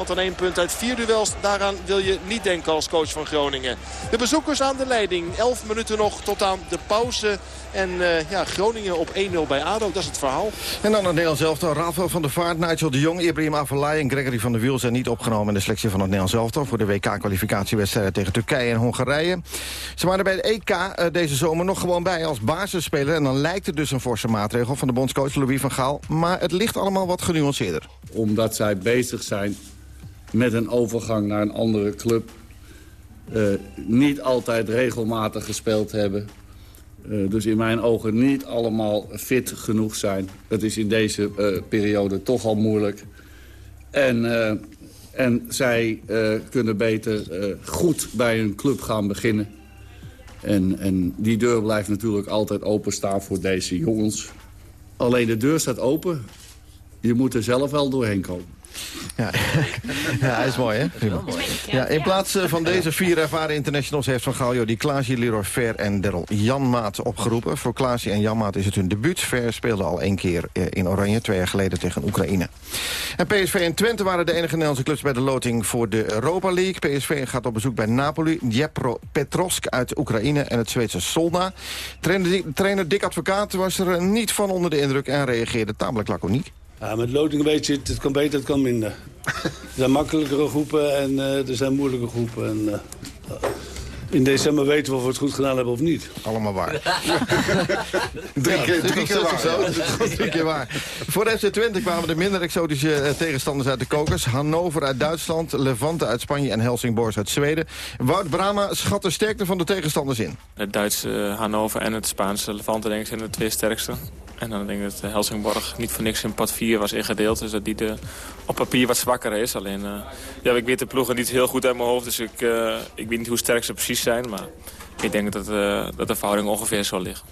Want aan één punt uit vier duels, daaraan wil je niet denken als coach van Groningen. De bezoekers aan de leiding. 11 minuten nog tot aan de pauze. En eh, ja, Groningen op 1-0 bij ADO, dat is het verhaal. En dan het Nederlands elftal. Rafael van der Vaart, Nigel de Jong, Ibrahim Afellay en Gregory van der Wiel... zijn niet opgenomen in de selectie van het Nederlands elftal... voor de WK-kwalificatiewedstrijden tegen Turkije en Hongarije. Ze waren er bij de EK eh, deze zomer nog gewoon bij als basisspeler... en dan lijkt het dus een forse maatregel van de bondscoach Louis van Gaal. Maar het ligt allemaal wat genuanceerder. Omdat zij bezig zijn met een overgang naar een andere club... eh, niet altijd regelmatig gespeeld hebben... Eh, dus in mijn ogen niet allemaal fit genoeg zijn. Dat is in deze eh, periode toch al moeilijk. En, en zij kunnen beter goed bij een club gaan beginnen. En, en die deur blijft natuurlijk altijd openstaan voor deze jongens. Alleen de deur staat open. Je moet er zelf wel doorheen komen. Ja, ja hij is mooi, hè? Ja, in plaats eh, van deze vier ervaren internationals heeft Van Gaal... die Klaasje, Leroy Ver en Daryl Janmaat opgeroepen. Voor Klaasje en Janmaat is het hun debuut. Ver speelde al één keer eh, in Oranje, twee jaar geleden tegen Oekraïne. En PSV en Twente waren de enige Nederlandse clubs bij de loting voor de Europa League. PSV gaat op bezoek bij Napoli, Djepro Petrovsk uit Oekraïne en het Zweedse Solna. Trainer, trainer Dick Advocaat was er eh, niet van onder de indruk en reageerde tamelijk laconiek. Ja, met loting weet je, het kan beter, het kan minder. Er zijn makkelijkere groepen en eh, er zijn moeilijke groepen. En, eh, in december weten we of we het goed gedaan hebben of niet. Allemaal waar. Drie Ja, keer, drie was keer waar. zo. Drie keer waar. Voor de FC Twente kwamen de minder exotische eh, tegenstanders uit de kokers. Hannover uit Duitsland, Levante uit Spanje en Helsingborg uit Zweden. Wout Brama schat de sterkte van de tegenstanders in. Het Duitse eh, Hannover en het Spaanse Levante denk ik zijn de twee sterkste. En dan denk ik dat Helsingborg niet voor niks in pad 4 was ingedeeld. Dus dat die de, op papier wat zwakker is. Alleen, eh, ja, ik weet de ploegen niet heel goed uit mijn hoofd. Dus ik, eh, ik weet niet hoe sterk ze precies zijn. Maar ik denk dat, eh, dat de verhouding ongeveer zal liggen.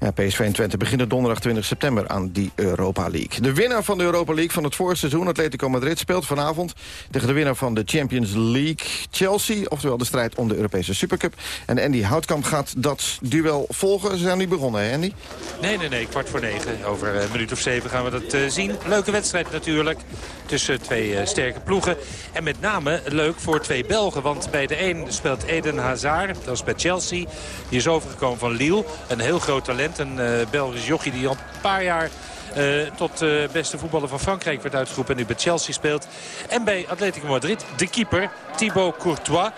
Ja, PSV en Twente beginnen donderdag 20 september aan die Europa League. De winnaar van de Europa League van het vorige seizoen, Atletico Madrid... speelt vanavond tegen de winnaar van de Champions League, Chelsea. Oftewel de strijd om de Europese Supercup. En Andy Houtkamp gaat dat duel volgen. Ze zijn nu begonnen, hè Andy? Nee, nee, nee, kwart voor negen. Over een minuut of zeven gaan we dat eh, zien. Leuke wedstrijd natuurlijk tussen twee eh, sterke ploegen. En met name leuk voor twee Belgen. Want bij de een speelt Eden Hazard, dat is bij Chelsea. Die is overgekomen van Lille. Een heel groot talent, een eh, Belgisch jochie die al een paar jaar... eh, tot uh, beste voetballer van Frankrijk werd uitgeroepen en nu bij Chelsea speelt. En bij Atletico Madrid, de keeper Thibaut Courtois.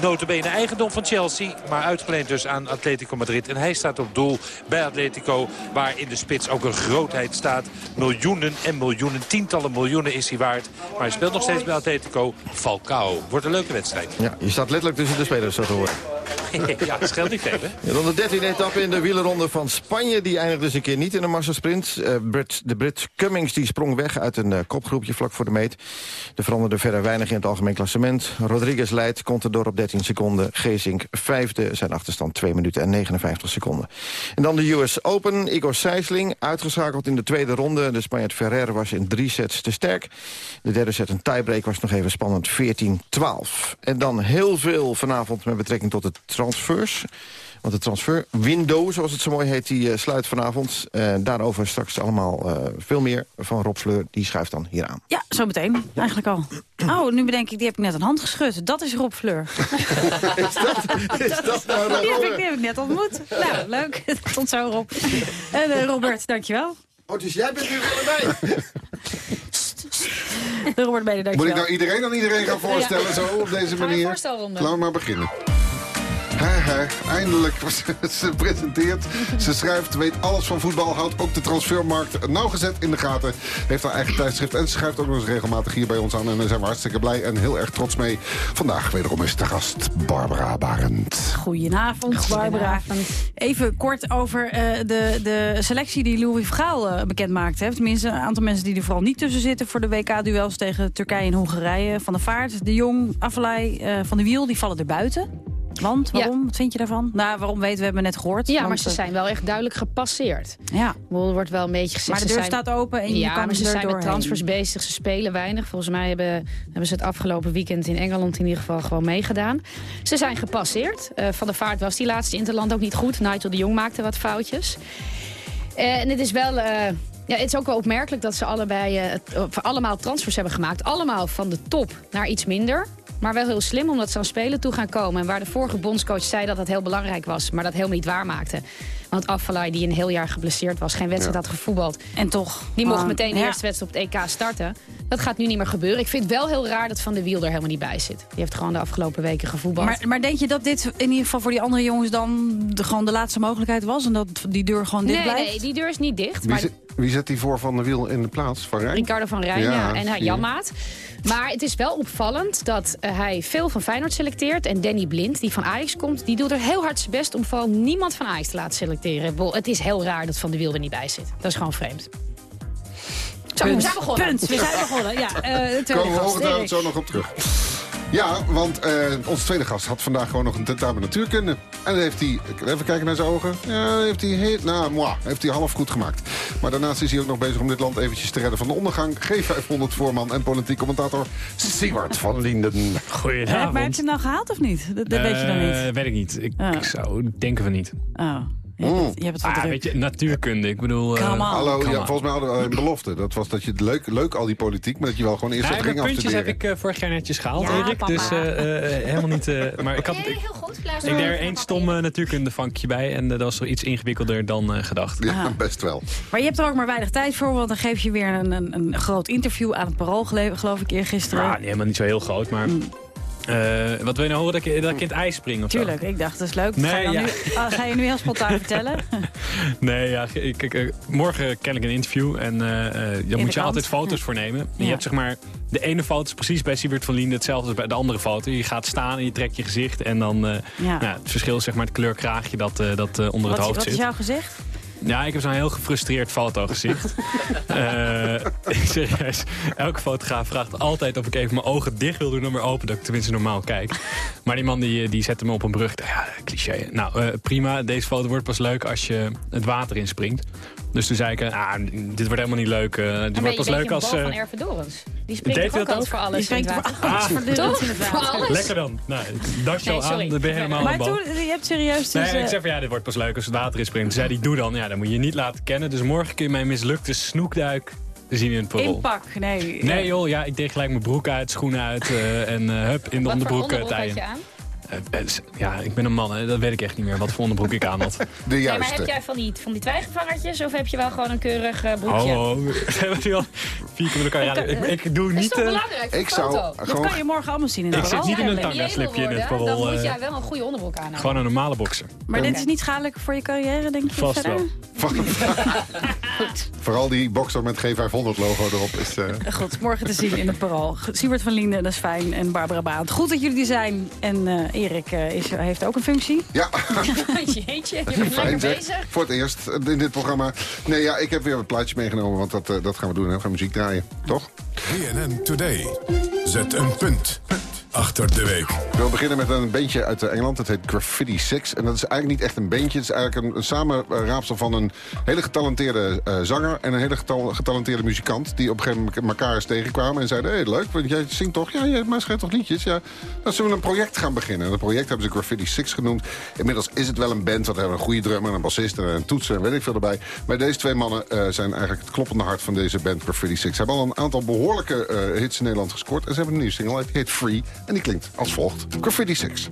Notabene eigendom van Chelsea, maar uitgeleend dus aan Atletico Madrid. En hij staat op doel bij Atletico, waar in de spits ook een grootheid staat. Miljoenen en miljoenen, tientallen miljoenen is hij waard. Maar hij speelt nog steeds bij Atletico. Falcao. Wordt een leuke wedstrijd. Ja, je staat letterlijk tussen de spelers, zo te horen. ja, dat scheelt niet hè? Ja, dan de dertiende etappe in de wielerronde van Spanje. Die eindigde dus een keer niet in een massasprint. Uh, Brit, de Brit Cummings die sprong weg uit een uh, kopgroepje vlak voor de meet. Er veranderde verder weinig in het algemeen klassement. Rodriguez leidt, door op 13 seconden. Geesink vijfde, zijn achterstand 2 minuten en 59 seconden. En dan de US Open. Igor Sijsling, uitgeschakeld in de tweede ronde. De Spanjaard Ferrer was in drie sets te sterk. De derde set, een tiebreak, was nog even spannend. 14-12. En dan heel veel vanavond met betrekking tot de transfers. Want de transfer window, zoals het zo mooi heet, die uh, sluit vanavond. Uh, daarover straks allemaal uh, veel meer van Rob Fleur. Die schuift dan hier aan. Ja, zo meteen. Eigenlijk al. Oh, nu bedenk ik, die heb ik net een hand geschud. Dat is Rob Fleur. is dat, is dat nou Rob die, heb ik, die heb ik net ontmoet. nou, leuk. Tot zo, Rob. En Robert, dankjewel. Oh, dus jij bent nu erbij. Robert Mede, dankjewel. Moet ik nou iedereen aan iedereen gaan voorstellen ja. zo op deze manier? Laten we maar beginnen. He, he, eindelijk ze presenteert. Ze schrijft, weet alles van voetbal, houdt ook de transfermarkt nauwgezet in de gaten. Heeft haar eigen tijdschrift en ze schrijft ook nog eens regelmatig hier bij ons aan. En daar zijn we hartstikke blij en heel erg trots mee. Vandaag wederom is de gast Barbara Barend. Goedenavond, Barbara. Even kort over uh, de, de selectie die Louis Vergaal uh, bekend maakte. Tenminste, een aantal mensen die er vooral niet tussen zitten... voor de WK-duels tegen Turkije en Hongarije. Van de Vaart, De Jong, Affelay, uh, Van de Wiel, die vallen er buiten. Want, waarom? Wat vind je daarvan? Nou, waarom weten we, hebben net gehoord. Ja, maar ze zijn wel echt duidelijk gepasseerd. Ja. Er wordt wel een beetje gezegd... Maar de deur staat open en je ja, kan maar ze zijn doorheen. met transfers bezig. Ze spelen weinig. Volgens mij hebben, hebben ze het afgelopen weekend in Engeland in ieder geval gewoon meegedaan. Ze zijn gepasseerd. Uh, Van der Vaart was die laatste Interland ook niet goed. Nigel de Jong maakte wat foutjes. Uh, en het is wel... Uh, ja, het is ook wel opmerkelijk dat ze allebei, uh, allemaal transfers hebben gemaakt. Allemaal van de top naar iets minder. Maar wel heel slim, omdat ze aan spelen toe gaan komen. En waar de vorige bondscoach zei dat dat heel belangrijk was... maar dat helemaal niet waar maakte. Want Affelay, die een heel jaar geblesseerd was, geen wedstrijd ja. had gevoetbald. En toch. Die mocht meteen de eerste wedstrijd op het EK starten. Dat gaat nu niet meer gebeuren. Ik vind het wel heel raar dat Van de Wiel er helemaal niet bij zit. Die heeft gewoon de afgelopen weken gevoetbald. Maar, maar denk je dat dit in ieder geval voor die andere jongens dan de, gewoon de laatste mogelijkheid was? En dat die deur gewoon dicht nee, blijft? Nee, die deur is niet dicht. Wie, maar zet, wie zet die voor Van de Wiel in de plaats? Van Rijn? Ricardo van Rijn, ja. ja en uh, Janmaat. Maar het is wel opvallend dat uh, hij veel van Feyenoord selecteert. En Danny Blind, die van Ajax komt, die doet er heel hard zijn best... om vooral niemand van Ajax te laten selecteren. Het is heel raar dat Van de Wiel er niet bij zit. Dat is gewoon vreemd. Zo, Punt. we zijn begonnen. Punt, we zijn begonnen. Ja, uh, Komen we ongetwijfeld zo nog op terug. Ja, want uh, onze tweede gast had vandaag gewoon nog een tentamen natuurkunde. En dan heeft hij, even kijken naar zijn ogen. Ja, heeft hij, heel, nou, moi, heeft hij half goed gemaakt. Maar daarnaast is hij ook nog bezig om dit land eventjes te redden van de ondergang. G500 voorman en politiek commentator Sigwart van Linden. Goedenavond. Maar heb je hem nou gehaald of niet? Dat, dat uh, weet je dan niet. Weet ik niet. Ik, oh. ik zou denken van niet. Oh. Je hebt het, je hebt het ah, weet je, natuurkunde. Ik bedoel... Uh, Hallo, ja, volgens mij hadden we een belofte. Dat was dat je het leuk, leuk al die politiek, maar dat je wel gewoon eerst ja, dat ging puntjes afstuderen. heb ik uh, vorig jaar netjes gehaald, ja, Erik. Papa. Dus uh, helemaal niet... maar ik had... Ik, heel goed. Ik deed er één stom natuurkundevankje bij. En dat was toch iets ingewikkelder dan gedacht. Ja, ah. best wel. Maar je hebt er ook maar weinig tijd voor. Want dan geef je weer een, een, een groot interview aan het Parool, geloof ik, eergisteren. Ja, helemaal niet zo heel groot, maar... Mm. Uh, wat wil je nou horen? Dat ik, dat ik in het ijs spring of Tuurlijk, zo? ik dacht dat is leuk. Nee, ga, je ja. nu, oh, ga je nu heel spontaan vertellen? Nee, ja, kijk, uh, morgen ken ik een interview en uh, daar moet je altijd foto's ja. voor nemen. En ja. Je hebt zeg maar, de ene foto is precies bij Siebert van Lien hetzelfde als bij de andere foto. Je gaat staan en je trekt je gezicht en dan, ja. nou, het verschil is zeg maar het kleurkraagje dat, dat onder wat, het hoofd wat zit. Wat is jouw gezicht? Ja, ik heb zo'n heel gefrustreerd fotogezicht. uh, serieus. Elke fotograaf vraagt altijd of ik even mijn ogen dicht wil doen en weer open. Dat ik tenminste normaal kijk. Maar die man die, die zette me op een brug. Ja, cliché. Nou, uh, prima. Deze foto wordt pas leuk als je het water inspringt. Dus toen zei ik, ah, dit wordt helemaal niet leuk. Uh, dit wordt pas leuk als... Uh, van Erve Dorens. Die springt toch ook altijd voor alles Die springt voor alles Toch? in het water. Lekker dan. Nou, das je nee, al aan, dan ben je helemaal Maar toen, je hebt serieus dus... Nee, ik zei van ja, dit wordt pas leuk als het water is springt. Toen zei die, doe dan. Ja, dan moet je niet laten kennen. Dus morgen kun je mijn mislukte snoekduik zien in het parool. Inpak, nee. Nee joh, ja, ik deed gelijk mijn broek uit, schoenen uit uh, en uh, hup, in de Wat onderbroek voor tijen. Aan? Uh, ja, ik ben een man, hè. dat weet ik echt niet meer wat voor onderbroek ik aan had. De juiste. Nee, maar heb jij van die, van die twijgevangertjes of heb je wel gewoon een keurig uh, broekje? Oh, oh. hebben we al vier keer met elkaar. Ja, ik, ik doe dat niet... is toch belangrijk ik zou Dat gewoon... kan je morgen allemaal zien in Ik het zit niet in een tanga-slipje in het parool. Dan moet jij wel een goede onderbroek aan Gewoon een normale boxer. Maar dit is niet schadelijk voor je carrière, denk je? Vast wel. Vooral die boxer met G500-logo erop is... eh, Goed, morgen te zien in het Parool. Siebert van Linden, dat is fijn. En Barbara Baant. Goed dat jullie er zijn. En eh, Erik eh, is, heeft ook een functie. Ja. Jeetje, je bent lekker Fijn zeg. bezig. Voor het eerst eh, in dit programma. Nee, ja, ik heb weer een plaatje meegenomen, want dat, eh, dat gaan we doen. Hè. We gaan muziek draaien, toch? BNN Today. Zet een punt achter de week. Ik wil beginnen met een beentje uit Engeland. Het heet Graffiti Six. En dat is eigenlijk niet echt een beentje. Het is eigenlijk een, samenraapsel van een hele getalenteerde eh, zanger... en een hele getal- getalenteerde muzikant... die op een gegeven moment elkaar eens tegenkwamen en zeiden... hé, leuk, want jij zingt toch? Ja, jij schrijft toch liedjes? Ja, dan zullen we een project gaan beginnen. En dat project hebben ze Graffiti Six genoemd. Inmiddels is het wel een band, want we hebben een goede drummer... een bassist en een toetser en weet ik veel erbij. Maar deze twee mannen eh, zijn eigenlijk het kloppende hart van deze band Graffiti Six. Ze hebben al een aantal behoorlijke eh, hits in Nederland gescoord. En ze hebben een nieuwe single, uit Hit Free. En die klinkt als volgt. Graffiti 6.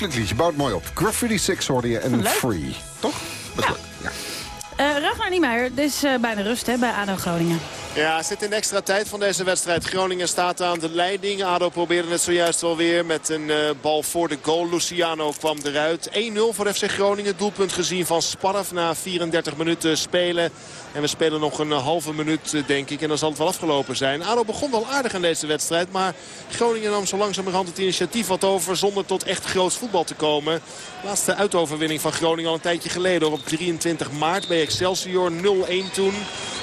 Lieflijk liedje. Bouwt mooi op. Graffiti Six hoorde je en Leuk. Free. Toch? Dat is leuk. Ja. Eh Ragnar Niemeyer, het is eh, bijna rust hè, bij ADO Groningen. Ja, zit in extra tijd van deze wedstrijd. Groningen staat aan de leiding. ADO probeerde het zojuist wel weer met een eh, bal voor de goal. Luciano kwam eruit. 1-0 voor FC Groningen. Doelpunt gezien van Sparf na 34 minuten spelen. En we spelen nog een halve minuut, eh, denk ik. En dan zal het wel afgelopen zijn. ADO begon wel aardig aan deze wedstrijd. Maar Groningen nam zo langzamerhand het initiatief wat over... zonder tot echt groot voetbal te komen. Laatste uitoverwinning van Groningen al een tijdje geleden. Op 23 maart bij Excelsior 0-1 toen.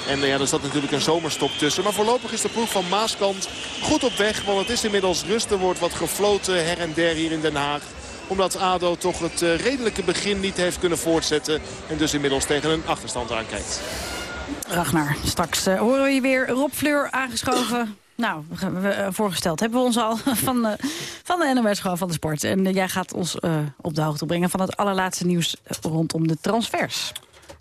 En eh, ja, er zat natuurlijk een zomer zomerstok tussen. Maar voorlopig is de ploeg van Maaskant goed op weg. Want het is inmiddels rust. Er wordt wat gefloten her en der hier in Den Haag omdat ADO toch het eh, redelijke begin niet heeft kunnen voortzetten. En dus inmiddels tegen een achterstand aankijkt. Ragnar, straks eh, horen we je weer. Rob Fleur aangeschoven. Nou, we, eh, voorgesteld hebben we ons al van, van de NOS, gewoon van de sport. En jij gaat ons op de hoogte brengen van het allerlaatste nieuws rondom de transfers.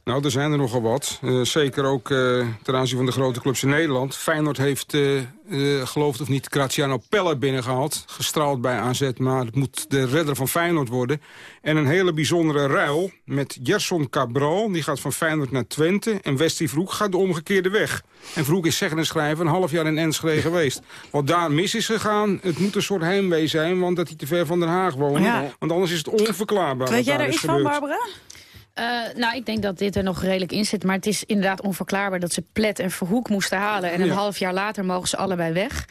Nou, er zijn er nogal wat. Eh, zeker ook eh, ten aanzien van de grote clubs in Nederland. Feyenoord heeft, uh, uh, geloof of niet, Graziano Pelle binnengehaald. Gestraald bij AZ, maar het moet de redder van Feyenoord worden. En een hele bijzondere ruil met Gerson Cabral. Die gaat van Feyenoord naar Twente. En Westie Vroek gaat de omgekeerde weg. En Vroek is zeggen en schrijven een half jaar in Enschede geweest. Wat daar mis is gegaan, het moet een soort heimwee zijn... want dat hij te ver van Den Haag woont. Ja. Want anders is het onverklaarbaar Weet jij daar iets van. Barbara? Uh, nou, ik denk dat dit er nog redelijk in zit. Maar het is inderdaad onverklaarbaar dat ze Plet en Verhoek moesten halen. En een Ja. half jaar later mogen ze allebei weg.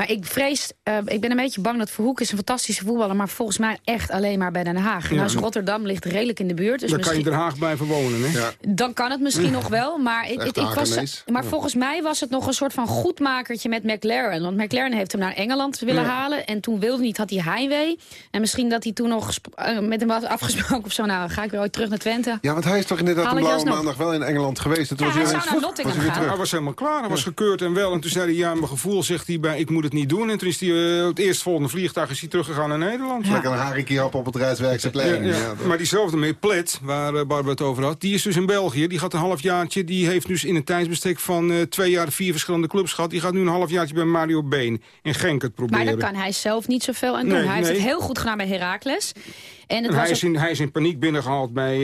Maar ik vrees, uh, ik ben een beetje bang dat Verhoek is een fantastische voetballer... maar volgens mij echt alleen maar bij Den Haag. Ja, nou, Rotterdam ligt redelijk in de buurt. Dus Dan kan je misschien... Den Haag blijven wonen, hè? Dan kan het misschien nog wel, maar, ik, ik, ik was, maar Ja. volgens mij was het nog een soort van goedmakertje met McLaren. Want McLaren heeft hem naar Engeland willen Ja. halen. En toen wilde niet, had hij heimwee. En misschien dat hij toen nog eh, met hem had afgesproken of zo. Nou, ga ik weer ooit terug naar Twente. Ja, want hij is toch inderdaad een blauwe maandag wel in Engeland geweest. Ja, was hij zou naar Nottingham was gaan. Hij was helemaal klaar, hij was gekeurd en wel. En toen zei hij, ja, mijn gevoel zegt hij bij, ik moet het niet doen. En toen is hij eh, het eerstvolgende vliegtuig is hij teruggegaan naar Nederland. Lekker een harikje op op het Rijkswerkse Ja, ja. Maar diezelfde mee Plet, waar eh, Barbara het over had... die is dus in België. Die gaat een halfjaartje. Die heeft dus in een tijdsbestek van eh, twee jaar... vier verschillende clubs gehad. Die gaat nu een halfjaartje bij Mario Been in Genk het proberen. Maar daar kan hij zelf niet zoveel aan doen. Nee, hij heeft het heel goed gedaan bij Heracles. En het En hij, is in, hij is in paniek binnengehaald bij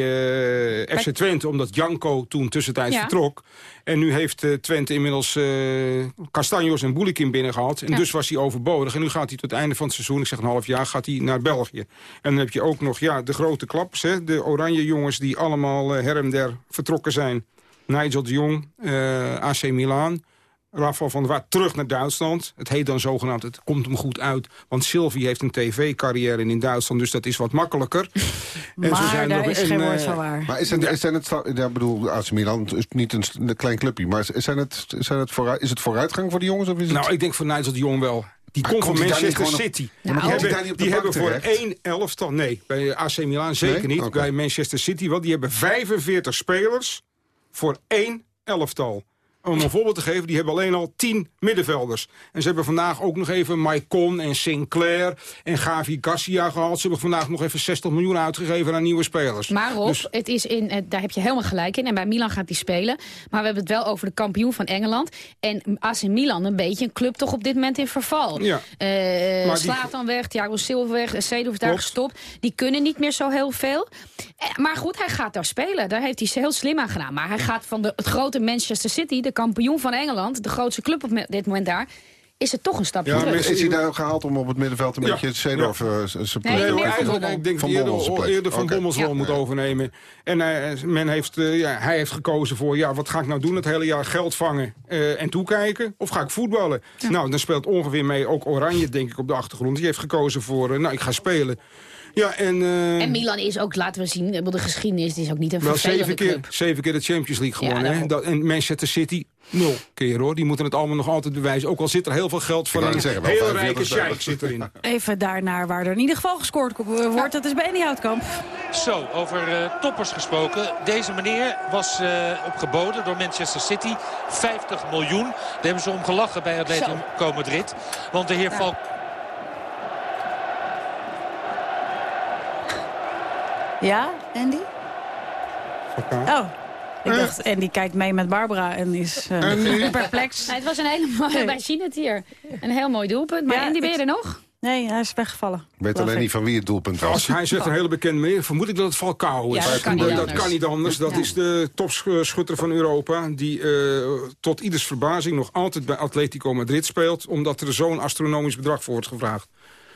eh, FC Twente... omdat Janko toen tussentijds Ja. vertrok. En nu heeft eh, Twente inmiddels eh Castanjos en Boulikin binnengehaald. En Ja. dus was hij overbodig. En nu gaat hij tot het einde van het seizoen, ik zeg een half jaar... gaat hij naar België. En dan heb je ook nog ja, de grote klaps. Hè, de oranje jongens die allemaal her en der vertrokken zijn. Nigel de Jong, AC Milan... Rafael van der Waard terug naar Duitsland. Het heet dan zogenaamd, het komt hem goed uit. Want Sylvie heeft een tv-carrière in Duitsland, dus dat is wat makkelijker. En Maar daar is geen woord eh, van waar. Maar is het, zijn het, ja, bedoel, AC Milan is niet een, een klein clubje, maar zijn het, zijn het vooruit, is het vooruitgang voor die jongens? Of is het... Nou, ik denk voor Nigel de Jong wel. Die Maar komt van Manchester op- City. Die hebben, de die voor één elftal... Nee, bij AC Milan zeker Nee? niet. Bij Manchester City wel. Die hebben 45 spelers voor één elftal. Om een voorbeeld te geven, die hebben alleen al 10 middenvelders. En ze hebben vandaag ook nog even Maicon en Sinclair en Gavi Garcia gehaald. Ze hebben vandaag nog even 60 miljoen uitgegeven aan nieuwe spelers. Maar Rob, Dus- het is in, eh, daar heb je helemaal gelijk in. En bij Milan gaat hij spelen. Maar we hebben het wel over de kampioen van Engeland. En AC Milan een beetje een club toch op dit moment in verval. Ja. Eh Maar die- Slaat dan weg, Thiago Silva weg, Seedorf daar gestopt. Die kunnen niet meer zo heel veel. Eh, Maar goed, hij gaat daar spelen. Daar heeft hij heel slim aan gedaan. Maar hij gaat van de, het grote Manchester City, de kampioen van Engeland... de grootste club op dit moment daar... is het toch een stapje Ja, terug. is hij daar gehaald om op het middenveld een Ja. beetje Seedorf eh, z- zijn Nee, plek meer Nee, Van eigenlijk, Bommel. ik denk Van hij eerder, plek. eerder Van Oké. Bommels rol Ja. moet overnemen. En eh, men heeft, eh, ja, hij heeft gekozen voor, ja, wat ga ik nou doen? Het hele jaar geld vangen eh, en toekijken? Of ga ik voetballen? Nou, dan speelt ongeveer mee ook Oranje, denk ik, op de achtergrond. Die heeft gekozen voor, eh, nou, ik ga spelen. Ja, en... eh, En Milan is ook, laten we zien, de geschiedenis die is ook niet een wel vervelende zeven keer, club. zeven keer de Champions League Ja, gewonnen. hè? Dat, en Manchester City, nul keer hoor. Die moeten het allemaal nog altijd bewijzen. Ook al zit er heel veel geld een net zeggen, 45 rijke sheik zit erin. Even daarnaar waar er in ieder geval gescoord wordt. Dat is bij Andy Houtkamp. Zo, over eh, toppers gesproken. Deze meneer was eh, opgeboden door Manchester City. 50 miljoen. Daar hebben ze om gelachen bij Atletico Madrid. Want de heer Falk... Ja, Andy? Oh, ik dacht, Andy kijkt mee met Barbara en is eh, Andy? perplex. Nee, het was een hele mooie, Nee. wij zien het hier. Een heel mooi doelpunt. Maar Ja, Andy, ben je er nog? Nee, hij is weggevallen. Ik weet alleen ik. niet van wie het doelpunt was. Als hij zegt een hele bekende meneer, vermoed ik dat het Falcao is. Ja, dat kan niet dat, anders. kan niet anders. Dat Ja. is de topschutter van Europa. Die eh, tot ieders verbazing nog altijd bij Atletico Madrid speelt. Omdat er zo'n astronomisch bedrag voor wordt gevraagd.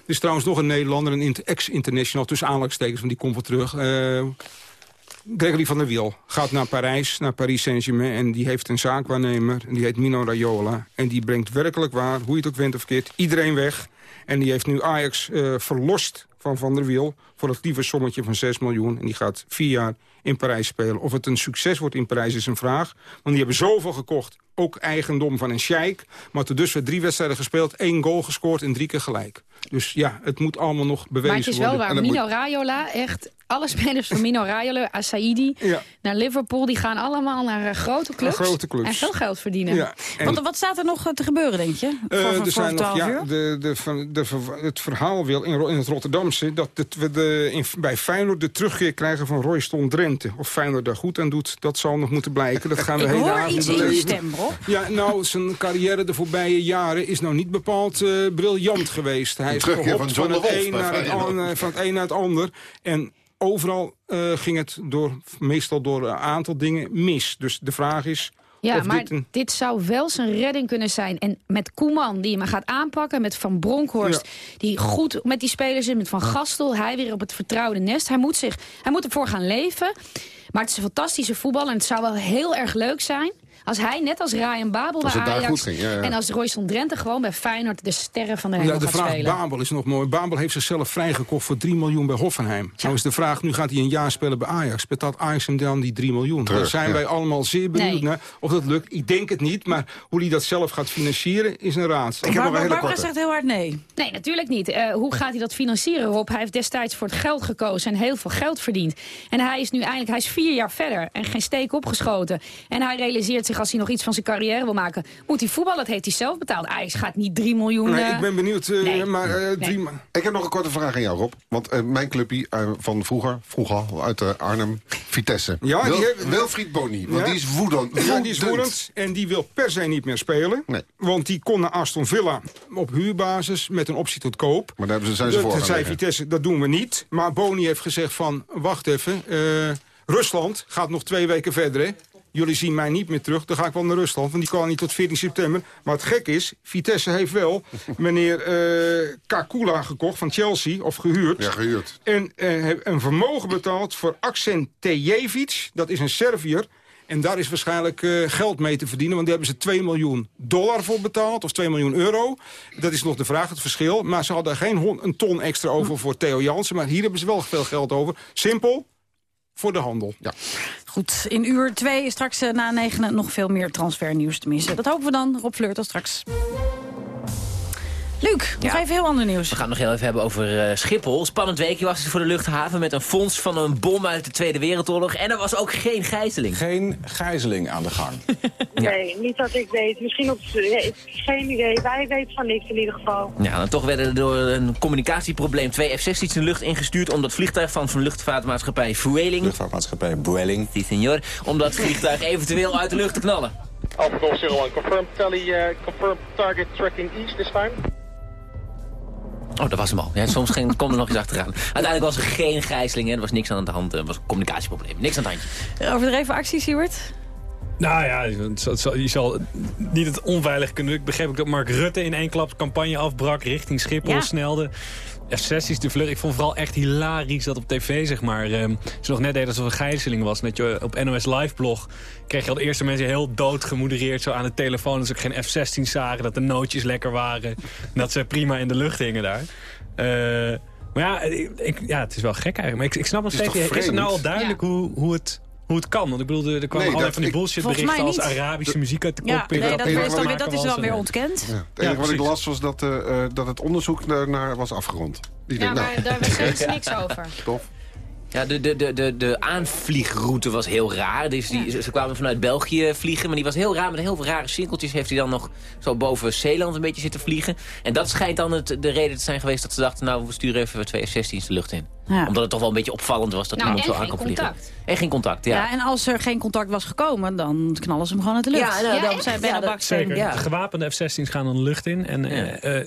Er is trouwens nog een Nederlander, een inter- ex-international, tussen aanhalingstekens, van die komt wel terug. Eh, Gregory van der Wiel gaat naar Parijs, naar Paris Saint-Germain... en die heeft een zaakwaarnemer, en die heet Mino Raiola. En die brengt werkelijk waar, hoe je het ook went of keert, iedereen weg. En die heeft nu Ajax eh, verlost van Van der Wiel... voor het lieve sommetje van 6 miljoen. En die gaat vier jaar in Parijs spelen. Of het een succes wordt in Parijs is een vraag. Want die hebben zoveel gekocht. Ook eigendom van een sheik. Maar tot dusver drie wedstrijden gespeeld. één goal gescoord en drie keer gelijk. Dus ja, het moet allemaal nog bewezen worden. Maar het is wel waar, Mino Raiola, echt alle spelers van Mino Raiola, Asaidi, Ja. naar Liverpool... die gaan allemaal naar eh, grote clubs, grote clubs. en veel geld verdienen. Ja, en- Wat, wat staat er nog eh, te gebeuren, denk je? Voor, Eh, voor, er voor zijn nog, 12 ja, uur? de, de, van- de, ver- het verhaal wil in, het Rotterdamse... dat het, we de, in, bij Feyenoord de terugkeer krijgen van Royston Drenthe. Of Feyenoord daar goed aan doet, dat zal nog moeten blijken. Dat gaan we Ik hele hoor iets in je stem, Rob. Ja, nou, zijn carrière de voorbije jaren is nou niet bepaald eh, briljant geweest. Hij is gehopt van het een naar van het een naar het ander. En overal eh, ging het door, meestal door een aantal dingen mis. Dus de vraag is... Ja, of maar dit een- dit zou wel zijn redding kunnen zijn. En met Koeman, die hem gaat aanpakken. Met Van Bronckhorst, die goed met die spelers is. Met Van Gastel, hij weer op het vertrouwde nest. Hij moet, zich, hij moet ervoor gaan leven. Maar het is een fantastische voetballer. En het zou wel heel erg leuk zijn... als hij, net als Ryan Babel Als bij het daar Ajax... goed ging, ja, ja. en als Royston Drenthe gewoon bij Feyenoord... de sterren van de hemel Ja, de vraag spelen. Babel is nog mooi. Babel heeft zichzelf vrijgekocht voor 3 miljoen bij Hoffenheim. Nou is de vraag, nu gaat hij een jaar spelen bij Ajax. Betaalt Ajax hem dan die 3 miljoen? Daar zijn ja. wij allemaal zeer benieuwd Nee. naar of dat lukt. Ik denk het niet, maar hoe hij dat zelf gaat financieren is een raadsel. Ik heb nog een Barbara, hele Barbara zegt heel hard nee. Nee, natuurlijk niet. Eh, hoe gaat hij dat financieren, Rob? Hij heeft destijds voor het geld gekozen en heel veel geld verdiend. En hij is nu eindelijk, hij is vier jaar verder en geen steek opgeschoten. En hij realiseert zich als hij nog iets van zijn carrière wil maken... moet hij voetballen, dat heeft hij zelf betaald. Ajax gaat niet 3 miljoen... Nee, eh, ik ben benieuwd, eh, nee. maar eh, drie Nee. ma- Ik heb nog een korte vraag aan jou, Rob. Want mijn clubje van vroeger, vroeger uit Arnhem, Vitesse. Ja, die Wil- hebben- Wilfried Boni, want Ja. die is woedend. Ja, die is woedend en die wil per se niet meer spelen. Nee. Want die kon naar Aston Villa op huurbasis met een optie tot koop. Maar daar hebben ze, zijn ze voor dat zei. Vitesse, dat doen we niet. Maar Boni heeft gezegd van, wacht even, eh, Rusland gaat nog twee weken verder, hè. Jullie zien mij niet meer terug, dan ga ik wel naar Rusland, want die kan niet tot 14 september. Maar het gek is, Vitesse heeft wel meneer eh Kakula gekocht van Chelsea, of gehuurd. Ja, gehuurd. En eh, een vermogen betaald voor Aksen Tejevic, dat is een Serviër. En daar is waarschijnlijk eh, geld mee te verdienen. Want daar hebben ze 2 miljoen dollar voor betaald. Of 2 miljoen euro. Dat is nog de vraag, het verschil. Maar ze hadden geen een ton extra over voor Theo Jansen. Maar hier hebben ze wel veel geld over. Simpel, voor de handel. Ja. Goed, in uur 2 straks eh, na negenen nog veel meer transfernieuws te missen. Dat hopen we dan. Rob Fleur, tot straks. Luc, nog Ja. even heel ander nieuws. We gaan het nog heel even hebben over eh, Schiphol. Spannend weekje was het voor de luchthaven met een fonds van een bom uit de Tweede Wereldoorlog. En er was ook geen gijzeling. Geen gijzeling aan de gang. Nee, niet dat ik weet. Misschien op... geen idee. Wij weten van niks in ieder geval. Ja, dan toch werden er door een communicatieprobleem twee F-16's de lucht ingestuurd... om dat vliegtuig van van luchtvaartmaatschappij Vueling... Luchtvaartmaatschappij Vueling. Die senor, om dat vliegtuig eventueel uit de lucht te knallen. Alpha Golf 01, confirm tally, uh, confirm target tracking east this time. Oh, dat was hem al. Ja, soms ging, kwam er nog iets achteraan. Uiteindelijk was er geen gijzeling, hè. er was niks aan de hand. Er was een communicatieprobleem. Niks aan het handje. Overdreven actie, Siewert? Nou ja, je zal niet het onveilig kunnen. Ik begreep ook dat Mark Rutte in één klap campagne afbrak richting Schiphol Ja. snelde. F-16's de vlucht. Ik vond vooral echt hilarisch dat op tv, zeg maar, ehm, ze nog net deden alsof het een gijzeling was. Dat je op NOS Live blog kreeg je al de eerste mensen heel dood gemoedereerd zo aan de telefoon. Dat ze ook geen F-16 zagen, dat de nootjes lekker waren. dat ze prima in de lucht hingen daar. Eh, maar ja, ik, ja, het is wel gek eigenlijk. Maar ik, ik snap nog is steeds, is het nou al duidelijk hoe, hoe het... Hoe het kan, want ik bedoel, er kwamen Nee, van die bullshit Volgens berichten mij als niet. Arabische muziek uit de Ja, cockpit. nee, dat is dan, weer- dat is wel weer en- ontkend. Ja, het enige wat ik las was dat, eh, eh, dat het onderzoek daarnaar was afgerond. Die Ja, denkt, nou, maar daar hebben we steeds niks over. tof. Ja, de, de, de, de, de aanvliegroute was heel raar. Dus die, ze- Ze kwamen vanuit België vliegen, maar die was heel raar. Met heel veel rare cirkeltjes heeft hij dan nog zo boven Zeeland een beetje zitten vliegen. En dat schijnt dan het, de reden te zijn geweest dat ze dachten... nou, we sturen even twee F-16's de lucht in. Ja. Omdat het toch wel een beetje opvallend was dat Nou, iemand zo aan kon vliegen. contact. En geen contact, ja. Ja. en als er geen contact was gekomen, dan knallen ze hem gewoon uit de lucht. Ja, nou, Ja, dan- zei ja. Zeker. Ja. De gewapende F-16's gaan dan de lucht in. En eh, eh,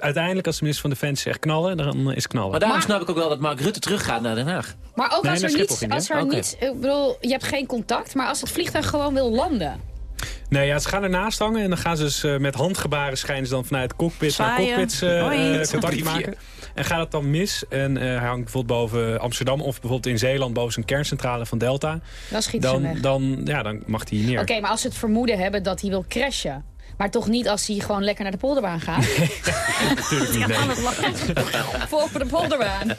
uiteindelijk, als de minister van Defensie zegt knallen, dan is knallen. Maar daarom Maar- snap ik ook wel dat Mark Rutte teruggaat naar Den Haag. Maar ook Nee, als er Schiphol niet, ging, hè? als er niet, ik bedoel, je hebt geen contact, maar als het vliegtuig gewoon wil landen. Nee, ja, ze gaan ernaast hangen en dan gaan ze dus eh, met handgebaren schijnen ze dan vanuit cockpit naar cockpits eh, Hoi. eh, contact maken. En gaat het dan mis en eh, hij hangt bijvoorbeeld boven Amsterdam of bijvoorbeeld in Zeeland boven zijn kerncentrale van Delta. Dan schiet ze Dan, weg. dan, ja, dan mag hij hier neer. Oké, maar als ze het vermoeden hebben dat hij wil crashen. Maar toch niet als hij gewoon lekker naar de polderbaan gaat. Natuurlijk niet, nee. Lachen. Voor de polderbaan.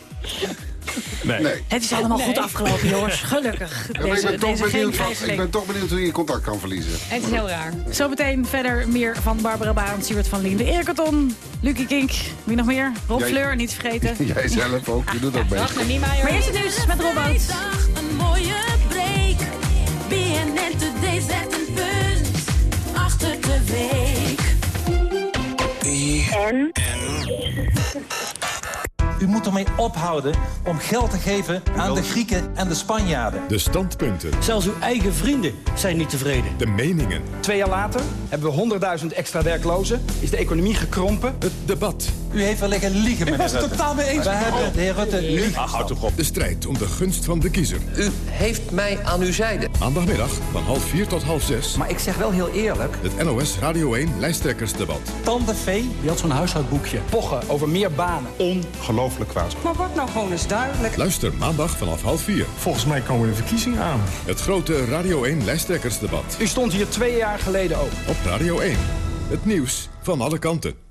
Nee. Het is allemaal goed afgelopen, jongens. Gelukkig. Ja, maar ik, Deze- ben deze benieuwd ik ben toch benieuwd hoe je contact kan verliezen. Het is heel raar. Zometeen verder meer van Barbara Baan, Siewert van Linden, Erik Karton, Lucie Kink. Wie nog meer? Rob Jij- Fleur, niet vergeten. Jij zelf ook, je doet ook mee. Maar eerst het nieuws met Rob Oud. Vrijdag een mooie break. BNN Today zet een achter de week. En? U moet ermee ophouden om geld te geven aan de Grieken en de Spanjaarden. De standpunten. Zelfs uw eigen vrienden zijn niet tevreden. De meningen. Twee jaar later hebben we 100.000 extra werklozen. Is de economie gekrompen. Het debat. U heeft wel liggen liegen, meneer was het totaal mee eens. We hebben de heer Rutte nu... houd toch op. De strijd om de gunst van de kiezer. U heeft mij aan uw zijde. Maandagmiddag van half vier tot half zes. Maar ik zeg wel heel eerlijk... Het NOS Radio 1 lijsttrekkersdebat. Tante Vee, die had zo'n huishoudboekje. Pochen over meer banen. Ongelooflijk kwaad. Maar word nou gewoon eens duidelijk. Luister maandag vanaf half vier. Volgens mij komen de verkiezingen aan. Het grote Radio 1 lijsttrekkersdebat. U stond hier twee jaar geleden ook. Op Radio 1. Het nieuws van alle kanten.